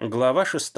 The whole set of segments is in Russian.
Глава 6.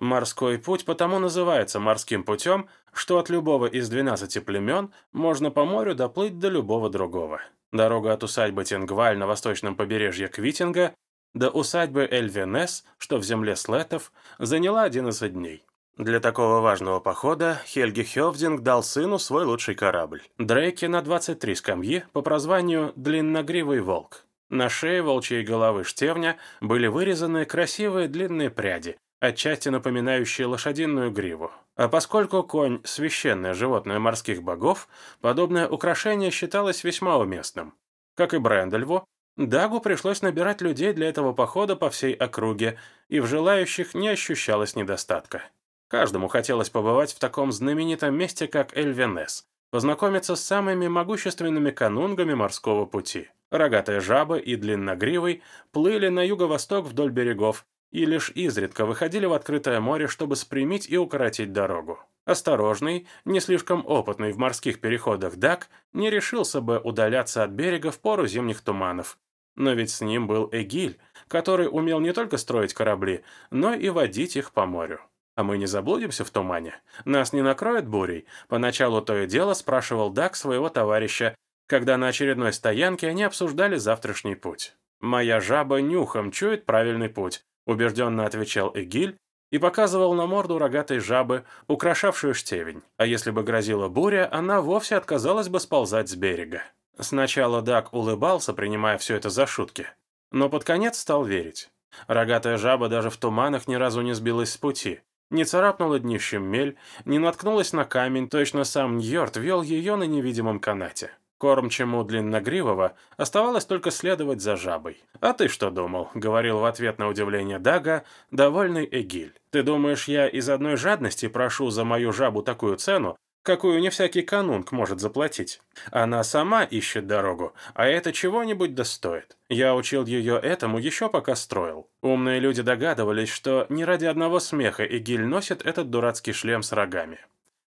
Морской путь потому называется морским путем, что от любого из 12 племен можно по морю доплыть до любого другого. Дорога от усадьбы Тенгваль на восточном побережье Квитинга до усадьбы Эльвенес, что в земле Слетов, заняла 11 дней. Для такого важного похода Хельги Хёвдинг дал сыну свой лучший корабль. Дрейки на 23 скамьи по прозванию «Длинногривый волк». На шее волчьей головы штевня были вырезаны красивые длинные пряди, отчасти напоминающие лошадиную гриву. А поскольку конь – священное животное морских богов, подобное украшение считалось весьма уместным. Как и Брэндальву, Дагу пришлось набирать людей для этого похода по всей округе, и в желающих не ощущалось недостатка. Каждому хотелось побывать в таком знаменитом месте, как Эльвенес, познакомиться с самыми могущественными канунгами морского пути. Рогатая жаба и длинногривый плыли на юго-восток вдоль берегов и лишь изредка выходили в открытое море, чтобы спрямить и укоротить дорогу. Осторожный, не слишком опытный в морских переходах Дак не решился бы удаляться от берега в пору зимних туманов. Но ведь с ним был Эгиль, который умел не только строить корабли, но и водить их по морю. А мы не заблудимся в тумане? Нас не накроет бурей? Поначалу то и дело спрашивал Дак своего товарища, когда на очередной стоянке они обсуждали завтрашний путь. «Моя жаба нюхом чует правильный путь», убежденно отвечал Эгиль и показывал на морду рогатой жабы, украшавшую штевень. А если бы грозила буря, она вовсе отказалась бы сползать с берега. Сначала Дак улыбался, принимая все это за шутки, но под конец стал верить. Рогатая жаба даже в туманах ни разу не сбилась с пути, не царапнула днищем мель, не наткнулась на камень, точно сам Ньорд вел ее на невидимом канате. Кормчему длинногривого оставалось только следовать за жабой. «А ты что думал?» — говорил в ответ на удивление Дага, довольный Эгиль. «Ты думаешь, я из одной жадности прошу за мою жабу такую цену, какую не всякий канунг может заплатить? Она сама ищет дорогу, а это чего-нибудь достоит. Я учил ее этому еще пока строил. Умные люди догадывались, что не ради одного смеха Эгиль носит этот дурацкий шлем с рогами.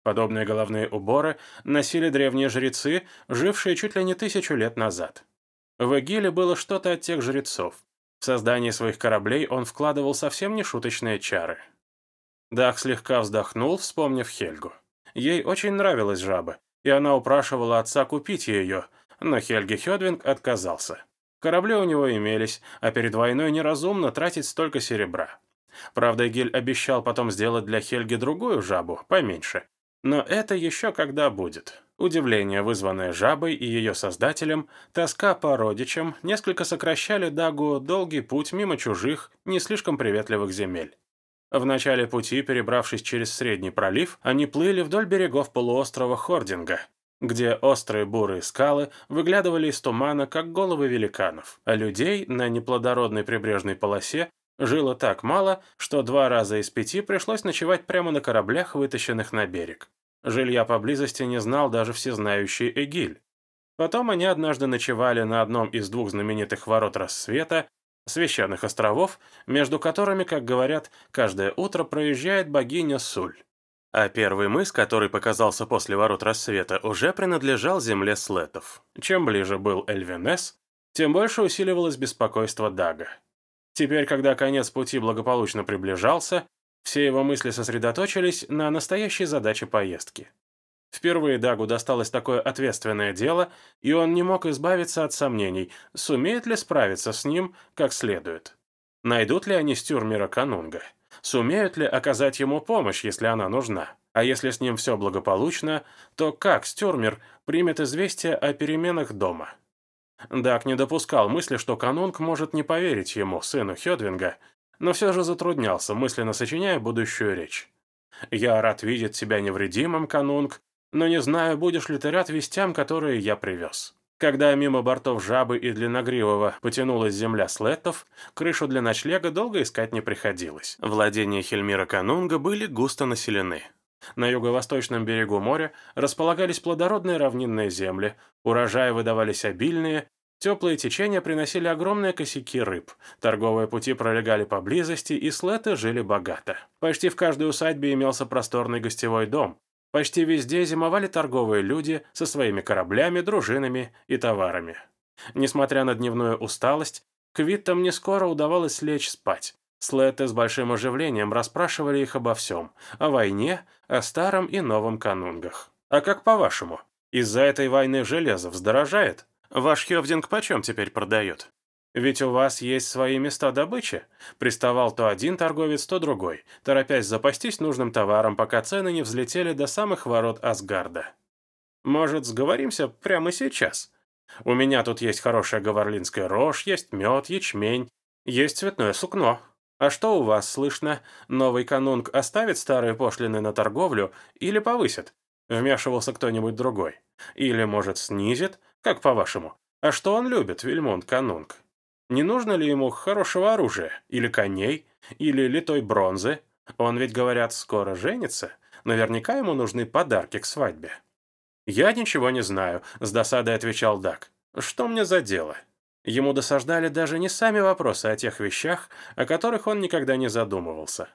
Подобные головные уборы носили древние жрецы, жившие чуть ли не тысячу лет назад. В Эгиле было что-то от тех жрецов. В создание своих кораблей он вкладывал совсем не шуточные чары. Дах слегка вздохнул, вспомнив Хельгу. Ей очень нравилась жаба, и она упрашивала отца купить ее, но Хельги Хедвинг отказался. Корабли у него имелись, а перед войной неразумно тратить столько серебра. Правда, Гиль обещал потом сделать для Хельги другую жабу, поменьше, но это еще когда будет. Удивление, вызванное жабой и ее создателем, тоска по родичам, несколько сокращали Дагу долгий путь мимо чужих, не слишком приветливых земель. В начале пути, перебравшись через Средний пролив, они плыли вдоль берегов полуострова Хординга, где острые бурые скалы выглядывали из тумана, как головы великанов, а людей на неплодородной прибрежной полосе жило так мало, что два раза из пяти пришлось ночевать прямо на кораблях, вытащенных на берег. Жилья поблизости не знал даже всезнающий Эгиль. Потом они однажды ночевали на одном из двух знаменитых ворот рассвета, священных островов, между которыми, как говорят, каждое утро проезжает богиня Суль. А первый мыс, который показался после ворот рассвета, уже принадлежал земле слетов. Чем ближе был Эльвенес, тем больше усиливалось беспокойство Дага. Теперь, когда конец пути благополучно приближался, все его мысли сосредоточились на настоящей задаче поездки. Впервые Дагу досталось такое ответственное дело, и он не мог избавиться от сомнений, сумеет ли справиться с ним как следует. Найдут ли они Стюрмера Канунга? Сумеют ли оказать ему помощь, если она нужна? А если с ним все благополучно, то как Стюрмер примет известие о переменах дома? Даг не допускал мысли, что Канунг может не поверить ему, сыну Хедвинга, но все же затруднялся, мысленно сочиняя будущую речь. «Я рад видеть тебя невредимым, канунг, но не знаю, будешь ли ты рад вестям, которые я привез». Когда мимо бортов жабы и длинногривого потянулась земля слеттов, крышу для ночлега долго искать не приходилось. Владения Хельмира Канунга были густо населены. На юго-восточном берегу моря располагались плодородные равнинные земли, урожаи выдавались обильные, Теплые течения приносили огромные косяки рыб, торговые пути пролегали поблизости, и слеты жили богато. Почти в каждой усадьбе имелся просторный гостевой дом. Почти везде зимовали торговые люди со своими кораблями, дружинами и товарами. Несмотря на дневную усталость, Квиттам не скоро удавалось лечь спать. Слетты с большим оживлением расспрашивали их обо всем. О войне, о старом и новом канунгах. А как по-вашему? Из-за этой войны железо вздорожает? Ваш Хевдинг почем теперь продает? Ведь у вас есть свои места добычи. Приставал то один торговец, то другой, торопясь запастись нужным товаром, пока цены не взлетели до самых ворот Асгарда. Может, сговоримся прямо сейчас? У меня тут есть хорошая говорлинская рожь, есть мед, ячмень, есть цветное сукно. А что у вас слышно? Новый канунг оставит старые пошлины на торговлю или повысит? Вмешивался кто-нибудь другой. Или, может, снизит? Как по-вашему? А что он любит, Вильмонт Канунг? Не нужно ли ему хорошего оружия? Или коней? Или литой бронзы? Он ведь, говорят, скоро женится. Наверняка ему нужны подарки к свадьбе. «Я ничего не знаю», — с досадой отвечал Дак. «Что мне за дело?» Ему досаждали даже не сами вопросы о тех вещах, о которых он никогда не задумывался.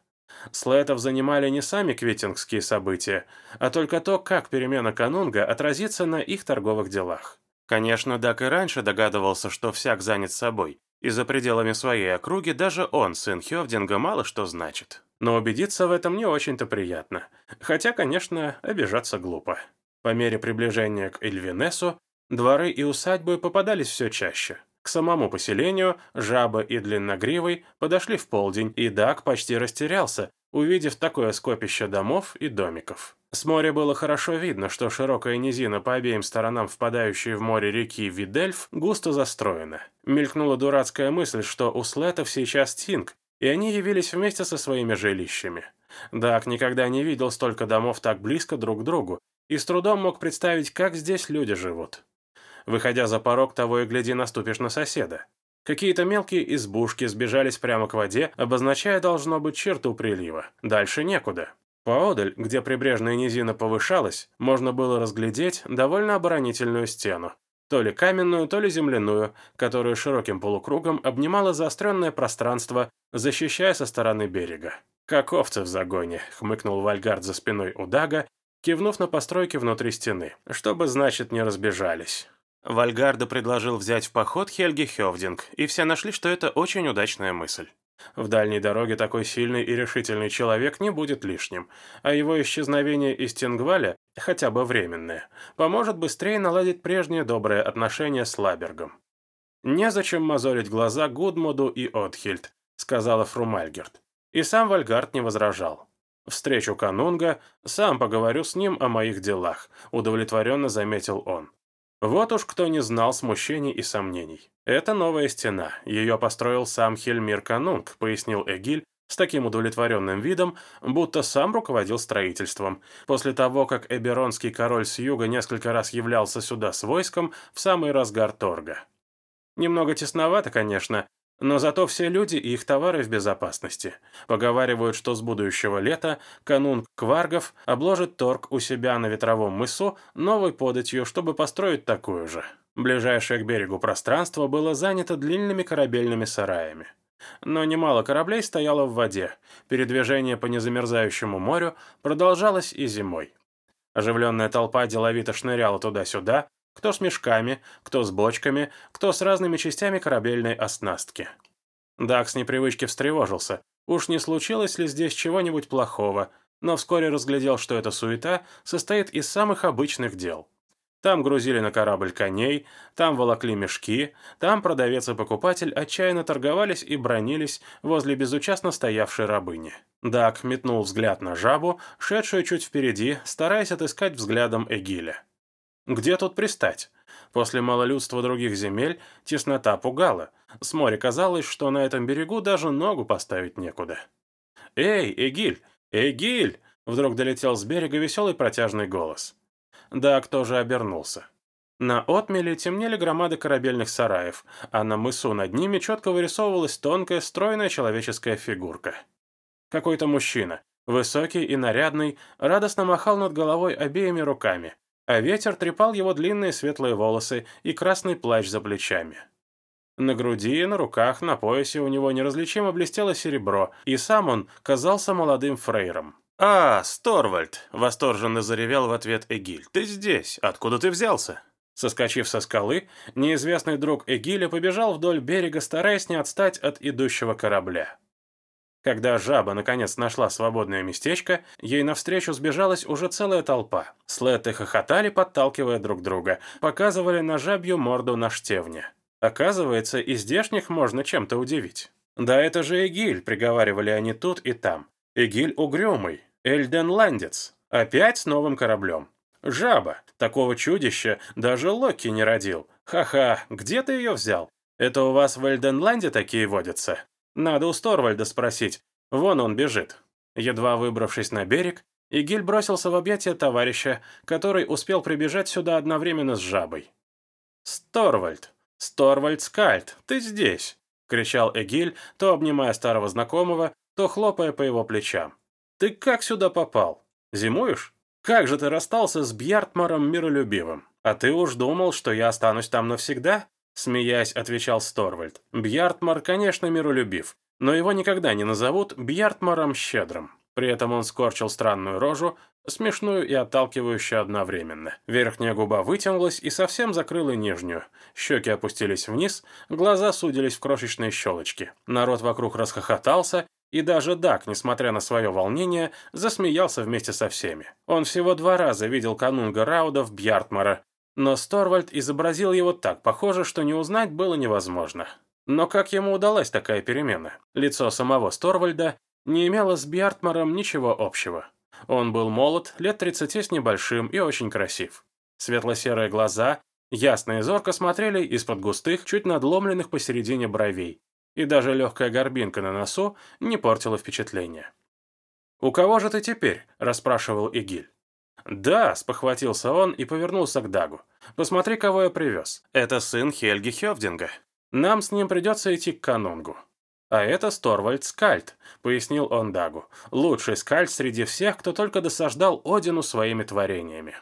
Слетов занимали не сами квитингские события, а только то, как перемена канунга отразится на их торговых делах. Конечно, Дак и раньше догадывался, что всяк занят собой, и за пределами своей округи даже он, сын Хевдинга, мало что значит. Но убедиться в этом не очень-то приятно. Хотя, конечно, обижаться глупо. По мере приближения к Эльвинесу, дворы и усадьбы попадались все чаще. К самому поселению Жаба и Длинногривый подошли в полдень, и Дак почти растерялся, увидев такое скопище домов и домиков. С моря было хорошо видно, что широкая низина по обеим сторонам впадающей в море реки Видельф густо застроена. Мелькнула дурацкая мысль, что у слетов сейчас Тинг, и они явились вместе со своими жилищами. Дак никогда не видел столько домов так близко друг к другу, и с трудом мог представить, как здесь люди живут. Выходя за порог, того и гляди, наступишь на соседа. Какие-то мелкие избушки сбежались прямо к воде, обозначая, должно быть, черту прилива. Дальше некуда. Поодаль, где прибрежная низина повышалась, можно было разглядеть довольно оборонительную стену. То ли каменную, то ли земляную, которую широким полукругом обнимало заостренное пространство, защищая со стороны берега. «Как овцы в загоне», — хмыкнул Вальгард за спиной у Дага, кивнув на постройки внутри стены. «Чтобы, значит, не разбежались». Вальгарда предложил взять в поход Хельги Хевдинг, и все нашли, что это очень удачная мысль. В дальней дороге такой сильный и решительный человек не будет лишним, а его исчезновение из Тенгваля, хотя бы временное, поможет быстрее наладить прежние добрые отношения с Лабергом. «Незачем мозолить глаза Гудмуду и Отхильд», — сказала Фрумальгерт. И сам Вальгард не возражал. «Встречу Канунга, сам поговорю с ним о моих делах», — удовлетворенно заметил он. Вот уж кто не знал смущений и сомнений. Это новая стена, ее построил сам Хельмир Канунг, пояснил Эгиль с таким удовлетворенным видом, будто сам руководил строительством. После того, как Эберонский король с юга несколько раз являлся сюда с войском в самый разгар торга. Немного тесновато, конечно, но зато все люди и их товары в безопасности. Поговаривают, что с будущего лета канун Кваргов обложит торг у себя на ветровом мысу новой податью, чтобы построить такую же. Ближайшее к берегу пространство было занято длинными корабельными сараями. Но немало кораблей стояло в воде. Передвижение по незамерзающему морю продолжалось и зимой. Оживленная толпа деловито шныряла туда-сюда, кто с мешками, кто с бочками, кто с разными частями корабельной оснастки. Дак с непривычки встревожился. Уж не случилось ли здесь чего-нибудь плохого, но вскоре разглядел, что эта суета состоит из самых обычных дел. Там грузили на корабль коней, там волокли мешки, там продавец и покупатель отчаянно торговались и бронились возле безучастно стоявшей рабыни. Дак метнул взгляд на жабу, шедшую чуть впереди, стараясь отыскать взглядом Эгиля. Где тут пристать? После малолюдства других земель теснота пугала. С моря казалось, что на этом берегу даже ногу поставить некуда. «Эй, Эгиль! Эгиль!» Вдруг долетел с берега веселый протяжный голос. Да, кто же обернулся. На отмеле темнели громады корабельных сараев, а на мысу над ними четко вырисовывалась тонкая, стройная человеческая фигурка. Какой-то мужчина, высокий и нарядный, радостно махал над головой обеими руками, а ветер трепал его длинные светлые волосы и красный плащ за плечами. На груди, на руках, на поясе у него неразличимо блестело серебро, и сам он казался молодым фрейром. «А, Сторвальд!» — восторженно заревел в ответ Эгиль. «Ты здесь! Откуда ты взялся?» Соскочив со скалы, неизвестный друг Эгиля побежал вдоль берега, стараясь не отстать от идущего корабля. Когда жаба наконец нашла свободное местечко, ей навстречу сбежалась уже целая толпа. Слеты хохотали, подталкивая друг друга, показывали на жабью морду на штевне. Оказывается, и здешних можно чем-то удивить. «Да это же Эгиль», — приговаривали они тут и там. «Эгиль угрюмый, Эльденландец, опять с новым кораблем. Жаба, такого чудища даже Локи не родил. Ха-ха, где ты ее взял? Это у вас в Эльденланде такие водятся? Надо у Сторвальда спросить. Вон он бежит». Едва выбравшись на берег, Игиль бросился в объятия товарища, который успел прибежать сюда одновременно с жабой. «Сторвальд! Сторвальд Скальд! Ты здесь!» — кричал Эгиль, то обнимая старого знакомого, то хлопая по его плечам. «Ты как сюда попал? Зимуешь? Как же ты расстался с Бьяртмаром миролюбивым? А ты уж думал, что я останусь там навсегда?» Смеясь, отвечал Сторвальд. «Бьяртмар, конечно, миролюбив, но его никогда не назовут Бьяртмаром щедрым». При этом он скорчил странную рожу, смешную и отталкивающую одновременно. Верхняя губа вытянулась и совсем закрыла нижнюю. Щеки опустились вниз, глаза судились в крошечные щелочки. Народ вокруг расхохотался, и даже Дак, несмотря на свое волнение, засмеялся вместе со всеми. Он всего два раза видел канунга Раудов Бьяртмара, но Сторвальд изобразил его так похоже, что не узнать было невозможно. Но как ему удалась такая перемена? Лицо самого Сторвальда не имело с Бьяртмаром ничего общего. Он был молод, лет 30 с небольшим и очень красив. Светло-серые глаза, ясно и зорко смотрели из-под густых, чуть надломленных посередине бровей, и даже легкая горбинка на носу не портила впечатление. «У кого же ты теперь?» – расспрашивал Игиль. «Да», – спохватился он и повернулся к Дагу. «Посмотри, кого я привез. Это сын Хельги Хевдинга. Нам с ним придется идти к канунгу». «А это Сторвальд Скальд», — пояснил он Дагу. «Лучший скальд среди всех, кто только досаждал Одину своими творениями».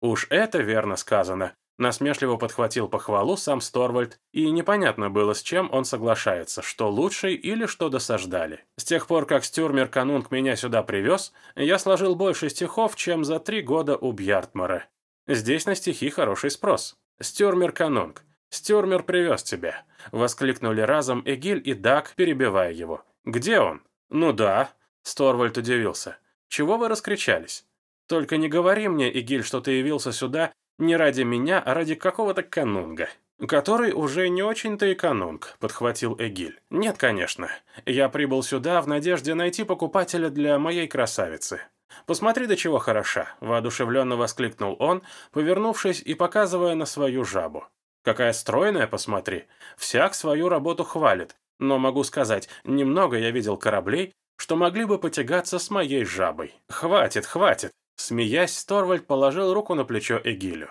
«Уж это верно сказано», — насмешливо подхватил похвалу сам Сторвальд, и непонятно было, с чем он соглашается, что лучший или что досаждали. С тех пор, как Стюрмер Канунг меня сюда привез, я сложил больше стихов, чем за три года у Бьяртмара. Здесь на стихи хороший спрос. Стюрмер Канунг, «Стюрмер привез тебя», — воскликнули разом Эгиль и Дак, перебивая его. «Где он?» «Ну да», — Сторвальд удивился. «Чего вы раскричались? Только не говори мне, Эгиль, что ты явился сюда не ради меня, а ради какого-то канунга». «Который уже не очень-то и канунг», — подхватил Эгиль. «Нет, конечно. Я прибыл сюда в надежде найти покупателя для моей красавицы. Посмотри, до чего хороша», — воодушевленно воскликнул он, повернувшись и показывая на свою жабу. Какая стройная, посмотри. Всяк свою работу хвалит. Но могу сказать, немного я видел кораблей, что могли бы потягаться с моей жабой. Хватит, хватит. Смеясь, Сторвальд положил руку на плечо Эгилю.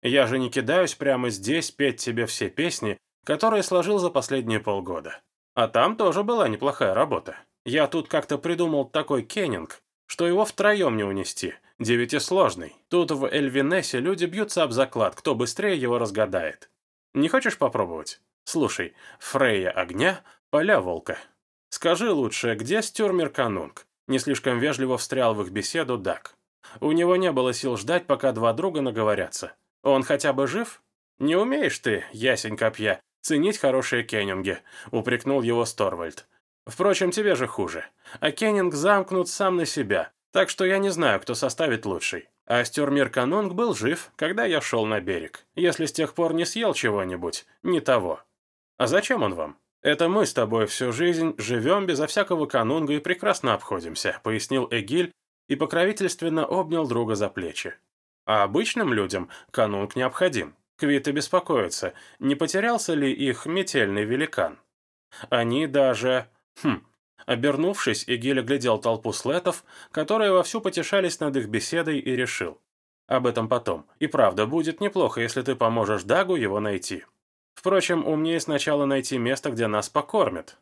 Я же не кидаюсь прямо здесь петь тебе все песни, которые сложил за последние полгода. А там тоже была неплохая работа. Я тут как-то придумал такой кеннинг, что его втроем не унести. Девятисложный. Тут в Эльвинесе люди бьются об заклад, кто быстрее его разгадает. Не хочешь попробовать? Слушай, Фрейя огня, поля волка. Скажи лучше, где Стюрмер Канунг? Не слишком вежливо встрял в их беседу Дак. У него не было сил ждать, пока два друга наговорятся. Он хотя бы жив? Не умеешь ты, ясень копья, ценить хорошие кеннинги, упрекнул его Сторвальд. Впрочем, тебе же хуже. А Кеннинг замкнут сам на себя, так что я не знаю, кто составит лучший. А Стюрмир Канунг был жив, когда я шел на берег. Если с тех пор не съел чего-нибудь, не того. А зачем он вам? Это мы с тобой всю жизнь живем безо всякого канунга и прекрасно обходимся, пояснил Эгиль и покровительственно обнял друга за плечи. А обычным людям канунг необходим. Квиты беспокоятся, не потерялся ли их метельный великан. Они даже Хм. Обернувшись, Игиль оглядел толпу слетов, которые вовсю потешались над их беседой, и решил. Об этом потом. И правда, будет неплохо, если ты поможешь Дагу его найти. Впрочем, умнее сначала найти место, где нас покормят.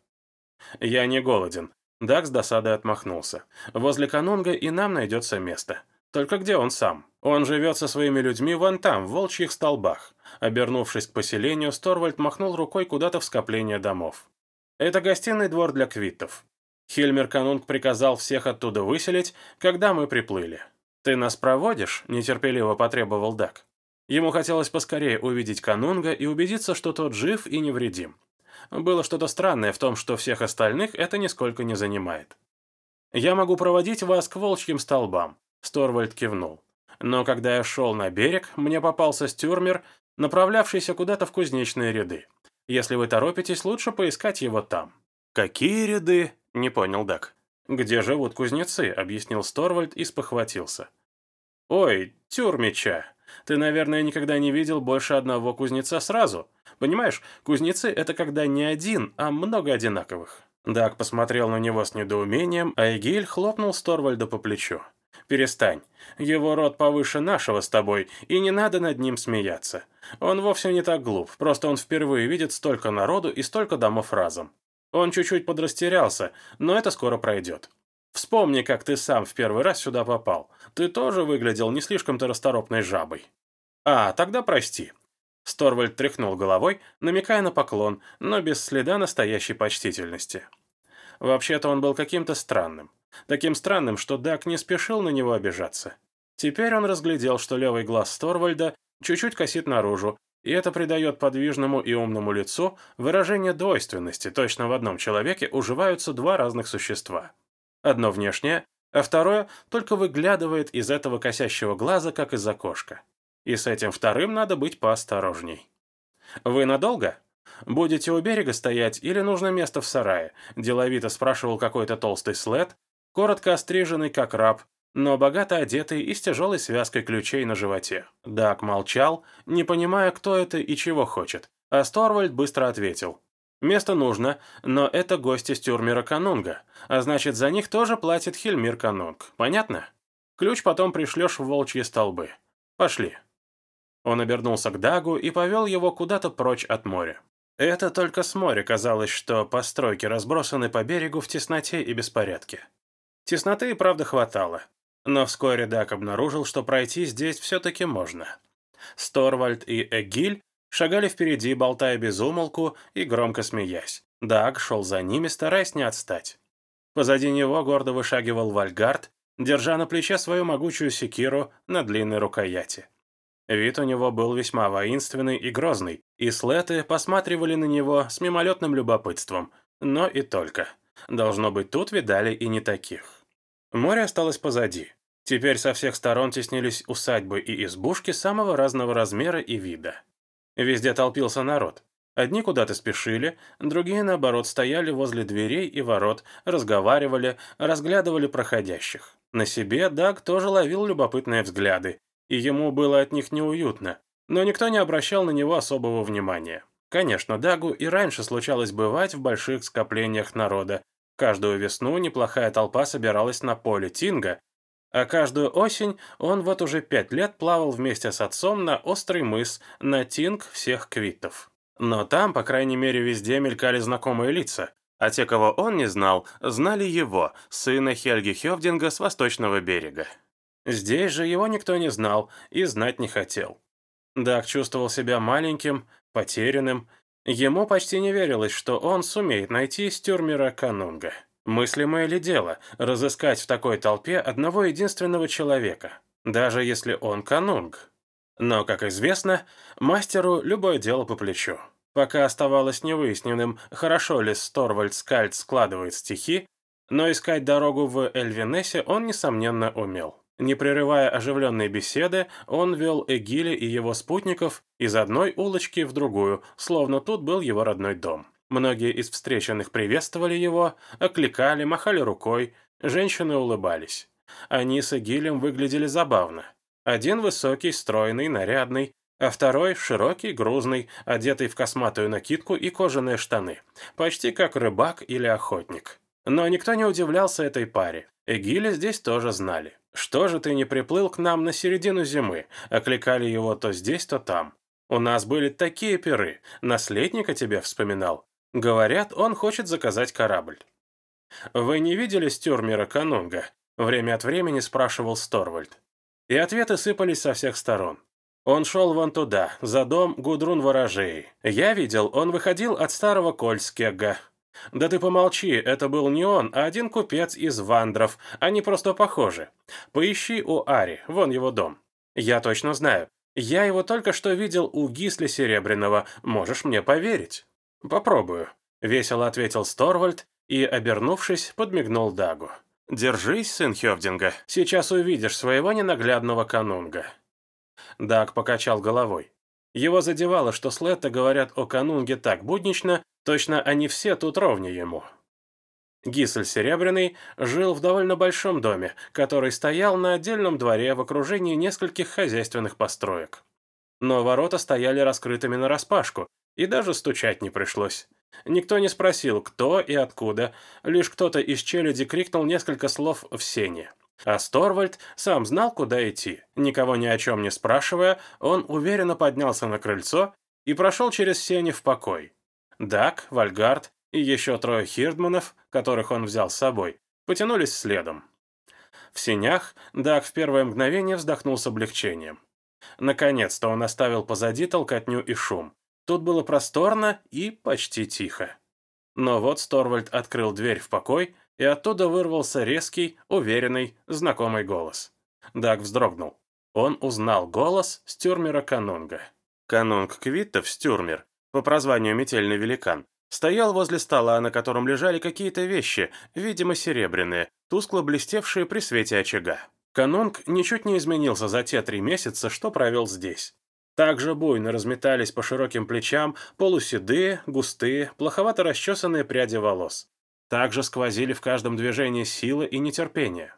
Я не голоден. Даг с досадой отмахнулся. Возле канунга и нам найдется место. Только где он сам? Он живет со своими людьми вон там, в волчьих столбах. Обернувшись к поселению, Сторвальд махнул рукой куда-то в скопление домов. Это гостиный двор для квиттов. Хильмер Канунг приказал всех оттуда выселить, когда мы приплыли. «Ты нас проводишь?» – нетерпеливо потребовал Дак. Ему хотелось поскорее увидеть Канунга и убедиться, что тот жив и невредим. Было что-то странное в том, что всех остальных это нисколько не занимает. «Я могу проводить вас к волчьим столбам», — Сторвальд кивнул. «Но когда я шел на берег, мне попался стюрмер, направлявшийся куда-то в кузнечные ряды. Если вы торопитесь, лучше поискать его там». «Какие ряды?» — не понял Дак. «Где живут кузнецы?» — объяснил Сторвальд и спохватился. «Ой, тюрмича, ты, наверное, никогда не видел больше одного кузнеца сразу. Понимаешь, кузнецы — это когда не один, а много одинаковых». Дак посмотрел на него с недоумением, а Эгиль хлопнул Сторвальда по плечу. «Перестань. Его род повыше нашего с тобой, и не надо над ним смеяться. Он вовсе не так глуп, просто он впервые видит столько народу и столько домов разом. Он чуть-чуть подрастерялся, но это скоро пройдет. Вспомни, как ты сам в первый раз сюда попал. Ты тоже выглядел не слишком-то расторопной жабой. А, тогда прости. Сторвальд тряхнул головой, намекая на поклон, но без следа настоящей почтительности. Вообще-то он был каким-то странным. Таким странным, что Дак не спешил на него обижаться. Теперь он разглядел, что левый глаз Сторвальда чуть-чуть косит наружу, и это придает подвижному и умному лицу выражение двойственности, точно в одном человеке уживаются два разных существа. Одно внешнее, а второе только выглядывает из этого косящего глаза, как из окошка. И с этим вторым надо быть поосторожней. «Вы надолго? Будете у берега стоять или нужно место в сарае?» Деловито спрашивал какой-то толстый след, коротко остриженный, как раб, но богато одетый и с тяжелой связкой ключей на животе. Дак молчал, не понимая, кто это и чего хочет, а Сторвальд быстро ответил. «Место нужно, но это гости с тюрмера Канунга, а значит, за них тоже платит Хельмир Канунг. Понятно? Ключ потом пришлешь в волчьи столбы. Пошли». Он обернулся к Дагу и повел его куда-то прочь от моря. Это только с моря казалось, что постройки разбросаны по берегу в тесноте и беспорядке. Тесноты и правда хватало. Но вскоре Даг обнаружил, что пройти здесь все-таки можно. Сторвальд и Эгиль шагали впереди, болтая без умолку и громко смеясь. Даг шел за ними, стараясь не отстать. Позади него гордо вышагивал Вальгард, держа на плече свою могучую секиру на длинной рукояти. Вид у него был весьма воинственный и грозный, и слеты посматривали на него с мимолетным любопытством, но и только. Должно быть, тут видали и не таких. Море осталось позади. Теперь со всех сторон теснились усадьбы и избушки самого разного размера и вида. Везде толпился народ. Одни куда-то спешили, другие, наоборот, стояли возле дверей и ворот, разговаривали, разглядывали проходящих. На себе Даг тоже ловил любопытные взгляды, и ему было от них неуютно, но никто не обращал на него особого внимания. Конечно, Дагу и раньше случалось бывать в больших скоплениях народа. Каждую весну неплохая толпа собиралась на поле Тинга, а каждую осень он вот уже пять лет плавал вместе с отцом на острый мыс, на Тинг всех квитов. Но там, по крайней мере, везде мелькали знакомые лица, а те, кого он не знал, знали его, сына Хельги Хевдинга с восточного берега. Здесь же его никто не знал и знать не хотел. Даг чувствовал себя маленьким, потерянным. Ему почти не верилось, что он сумеет найти стюрмера Канунга. Мыслимое ли дело разыскать в такой толпе одного единственного человека, даже если он Канунг? Но, как известно, мастеру любое дело по плечу. Пока оставалось невыясненным, хорошо ли Сторвальд Скальд складывает стихи, но искать дорогу в Эльвинесе он, несомненно, умел. Не прерывая оживленной беседы, он вел Эгили и его спутников из одной улочки в другую, словно тут был его родной дом. Многие из встреченных приветствовали его, окликали, махали рукой, женщины улыбались. Они с Эгилем выглядели забавно. Один высокий, стройный, нарядный, а второй широкий, грузный, одетый в косматую накидку и кожаные штаны, почти как рыбак или охотник. Но никто не удивлялся этой паре. Эгиля здесь тоже знали. «Что же ты не приплыл к нам на середину зимы?» Окликали его то здесь, то там. «У нас были такие пиры. Наследника тебя вспоминал. Говорят, он хочет заказать корабль». «Вы не видели стюрмера Канунга?» Время от времени спрашивал Сторвальд. И ответы сыпались со всех сторон. Он шел вон туда, за дом Гудрун Ворожей. Я видел, он выходил от старого Кольскега. «Да ты помолчи, это был не он, а один купец из Вандров. Они просто похожи. Поищи у Ари, вон его дом. Я точно знаю. Я его только что видел у Гисли Серебряного, можешь мне поверить». «Попробую», — весело ответил Сторвальд и, обернувшись, подмигнул Дагу. «Держись, сын Хевдинга, сейчас увидишь своего ненаглядного канунга». Даг покачал головой. Его задевало, что Слетта говорят о канунге так буднично, точно они все тут ровнее ему. Гисель Серебряный жил в довольно большом доме, который стоял на отдельном дворе в окружении нескольких хозяйственных построек. Но ворота стояли раскрытыми нараспашку, и даже стучать не пришлось. Никто не спросил, кто и откуда, лишь кто-то из челяди крикнул несколько слов в сене. А Сторвальд сам знал, куда идти. Никого ни о чем не спрашивая, он уверенно поднялся на крыльцо и прошел через сени в покой. Дак, Вальгард и еще трое хирдманов, которых он взял с собой, потянулись следом. В сенях Дак в первое мгновение вздохнул с облегчением. Наконец-то он оставил позади толкотню и шум. Тут было просторно и почти тихо. Но вот Сторвальд открыл дверь в покой, и оттуда вырвался резкий, уверенный, знакомый голос. Даг вздрогнул. Он узнал голос Стюрмера Канунга. Канунг Квиттов Стюрмер, по прозванию Метельный Великан, стоял возле стола, на котором лежали какие-то вещи, видимо, серебряные, тускло блестевшие при свете очага. Канунг ничуть не изменился за те три месяца, что провел здесь. Также буйно разметались по широким плечам полуседые, густые, плоховато расчесанные пряди волос. Также сквозили в каждом движении силы и нетерпение.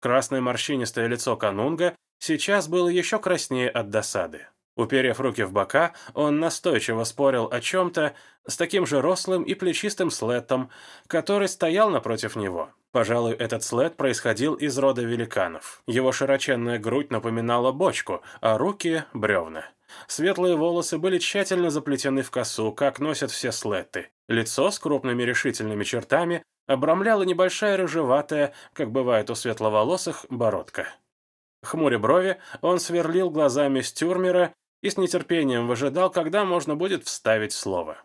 Красное морщинистое лицо Канунга сейчас было еще краснее от досады. Уперев руки в бока, он настойчиво спорил о чем-то с таким же рослым и плечистым слетом, который стоял напротив него. Пожалуй, этот след происходил из рода великанов. Его широченная грудь напоминала бочку, а руки — бревна. Светлые волосы были тщательно заплетены в косу, как носят все слетты. Лицо с крупными решительными чертами обрамляла небольшая рыжеватая, как бывает у светловолосых, бородка. Хмуря брови, он сверлил глазами Стюрмера и с нетерпением выжидал, когда можно будет вставить слово.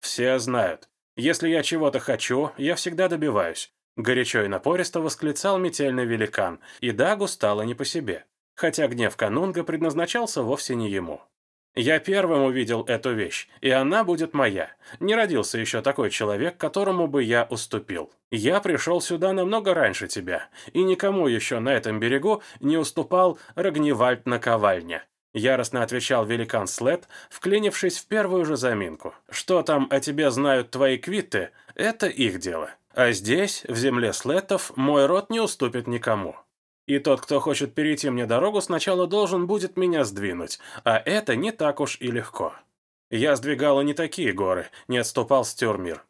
«Все знают. Если я чего-то хочу, я всегда добиваюсь», — горячо и напористо восклицал метельный великан, и Дагу стало не по себе, хотя гнев Канунга предназначался вовсе не ему. «Я первым увидел эту вещь, и она будет моя. Не родился еще такой человек, которому бы я уступил. Я пришел сюда намного раньше тебя, и никому еще на этом берегу не уступал Рогневальд наковальня. Яростно отвечал великан Слет, вклинившись в первую же заминку. «Что там о тебе знают твои квиты, это их дело. А здесь, в земле Слетов, мой род не уступит никому. И тот, кто хочет перейти мне дорогу, сначала должен будет меня сдвинуть, а это не так уж и легко. Я сдвигала не такие горы, не отступал Стюрмир.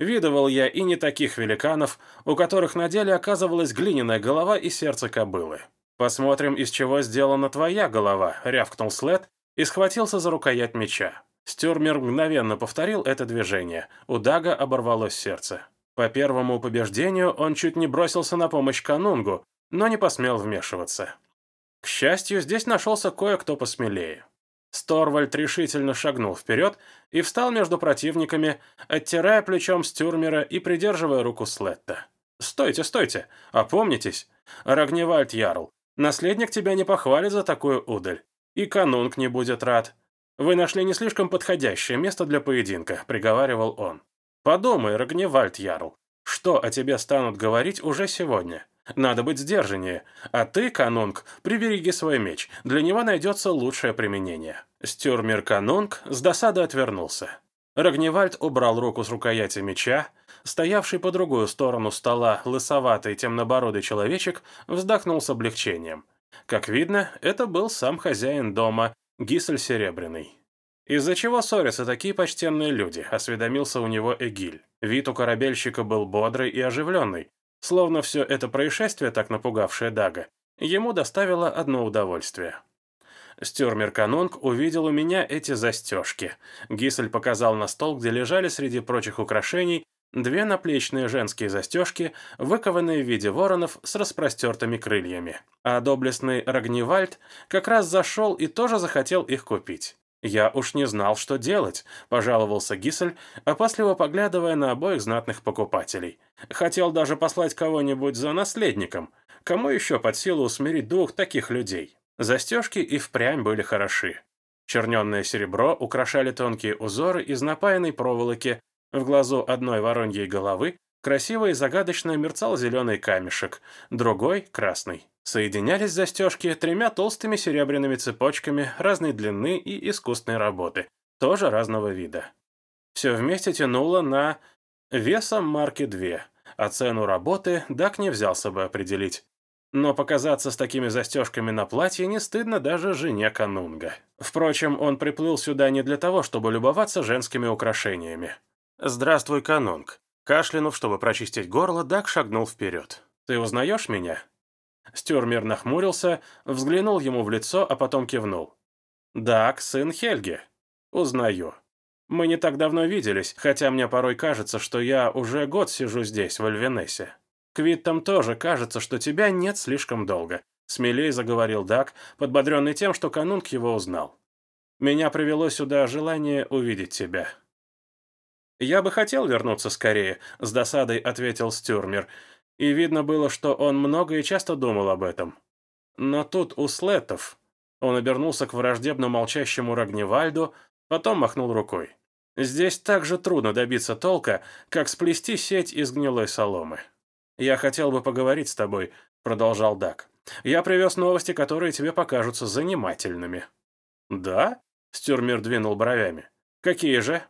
Видывал я и не таких великанов, у которых на деле оказывалась глиняная голова и сердце кобылы. «Посмотрим, из чего сделана твоя голова», — рявкнул Слет и схватился за рукоять меча. Стюрмер мгновенно повторил это движение. У Дага оборвалось сердце. По первому побеждению он чуть не бросился на помощь Канунгу, но не посмел вмешиваться. К счастью, здесь нашелся кое-кто посмелее. Сторвальд решительно шагнул вперед и встал между противниками, оттирая плечом Стюрмера и придерживая руку Слетта. «Стойте, стойте! Опомнитесь! Рагневальд Ярл, Наследник тебя не похвалит за такую удаль. И канунг не будет рад. Вы нашли не слишком подходящее место для поединка», — приговаривал он. «Подумай, Рогневальд Ярл, что о тебе станут говорить уже сегодня? Надо быть сдержаннее. А ты, канунг, прибереги свой меч. Для него найдется лучшее применение». Стюрмер канунг с досады отвернулся. Рогневальд убрал руку с рукояти меча, Стоявший по другую сторону стола лысоватый темнобородый человечек вздохнул с облегчением. Как видно, это был сам хозяин дома, Гисель Серебряный. «Из-за чего ссорятся такие почтенные люди?» – осведомился у него Эгиль. Вид у корабельщика был бодрый и оживленный, словно все это происшествие, так напугавшее Дага, ему доставило одно удовольствие. Стюрмер Канунг увидел у меня эти застежки. Гисель показал на стол, где лежали среди прочих украшений Две наплечные женские застежки, выкованные в виде воронов с распростертыми крыльями. А доблестный Рагнивальд как раз зашел и тоже захотел их купить. «Я уж не знал, что делать», – пожаловался Гисель, опасливо поглядывая на обоих знатных покупателей. «Хотел даже послать кого-нибудь за наследником. Кому еще под силу усмирить двух таких людей?» Застежки и впрямь были хороши. Черненное серебро украшали тонкие узоры из напаянной проволоки, В глазу одной вороньей головы красиво и загадочно мерцал зеленый камешек, другой — красный. Соединялись застежки тремя толстыми серебряными цепочками разной длины и искусной работы, тоже разного вида. Все вместе тянуло на весом марки 2, а цену работы Дак не взялся бы определить. Но показаться с такими застежками на платье не стыдно даже жене Канунга. Впрочем, он приплыл сюда не для того, чтобы любоваться женскими украшениями. «Здравствуй, Канунг». Кашлянув, чтобы прочистить горло, Дак шагнул вперед. «Ты узнаешь меня?» Стюрмер нахмурился, взглянул ему в лицо, а потом кивнул. «Дак, сын Хельги». «Узнаю. Мы не так давно виделись, хотя мне порой кажется, что я уже год сижу здесь, в Альвенесе. Квиттам тоже кажется, что тебя нет слишком долго», — смелее заговорил Дак, подбодренный тем, что Канунг его узнал. «Меня привело сюда желание увидеть тебя». «Я бы хотел вернуться скорее», — с досадой ответил Стюрмер, и видно было, что он много и часто думал об этом. Но тут у Слетов он обернулся к враждебно молчащему Рагневальду, потом махнул рукой. Здесь так же трудно добиться толка, как сплести сеть из гнилой соломы. «Я хотел бы поговорить с тобой», — продолжал Дак. «Я привез новости, которые тебе покажутся занимательными». «Да?» — Стюрмер двинул бровями. «Какие же?»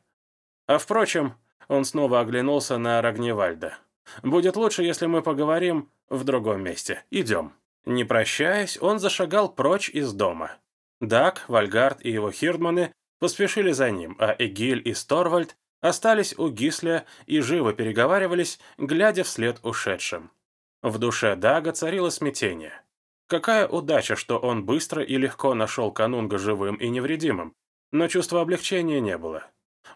«А впрочем...» — он снова оглянулся на Рагневальда. «Будет лучше, если мы поговорим в другом месте. Идем». Не прощаясь, он зашагал прочь из дома. Дак, Вальгард и его хирдманы поспешили за ним, а Эгиль и Сторвальд остались у Гисля и живо переговаривались, глядя вслед ушедшим. В душе Дага царило смятение. Какая удача, что он быстро и легко нашел Канунга живым и невредимым, но чувства облегчения не было.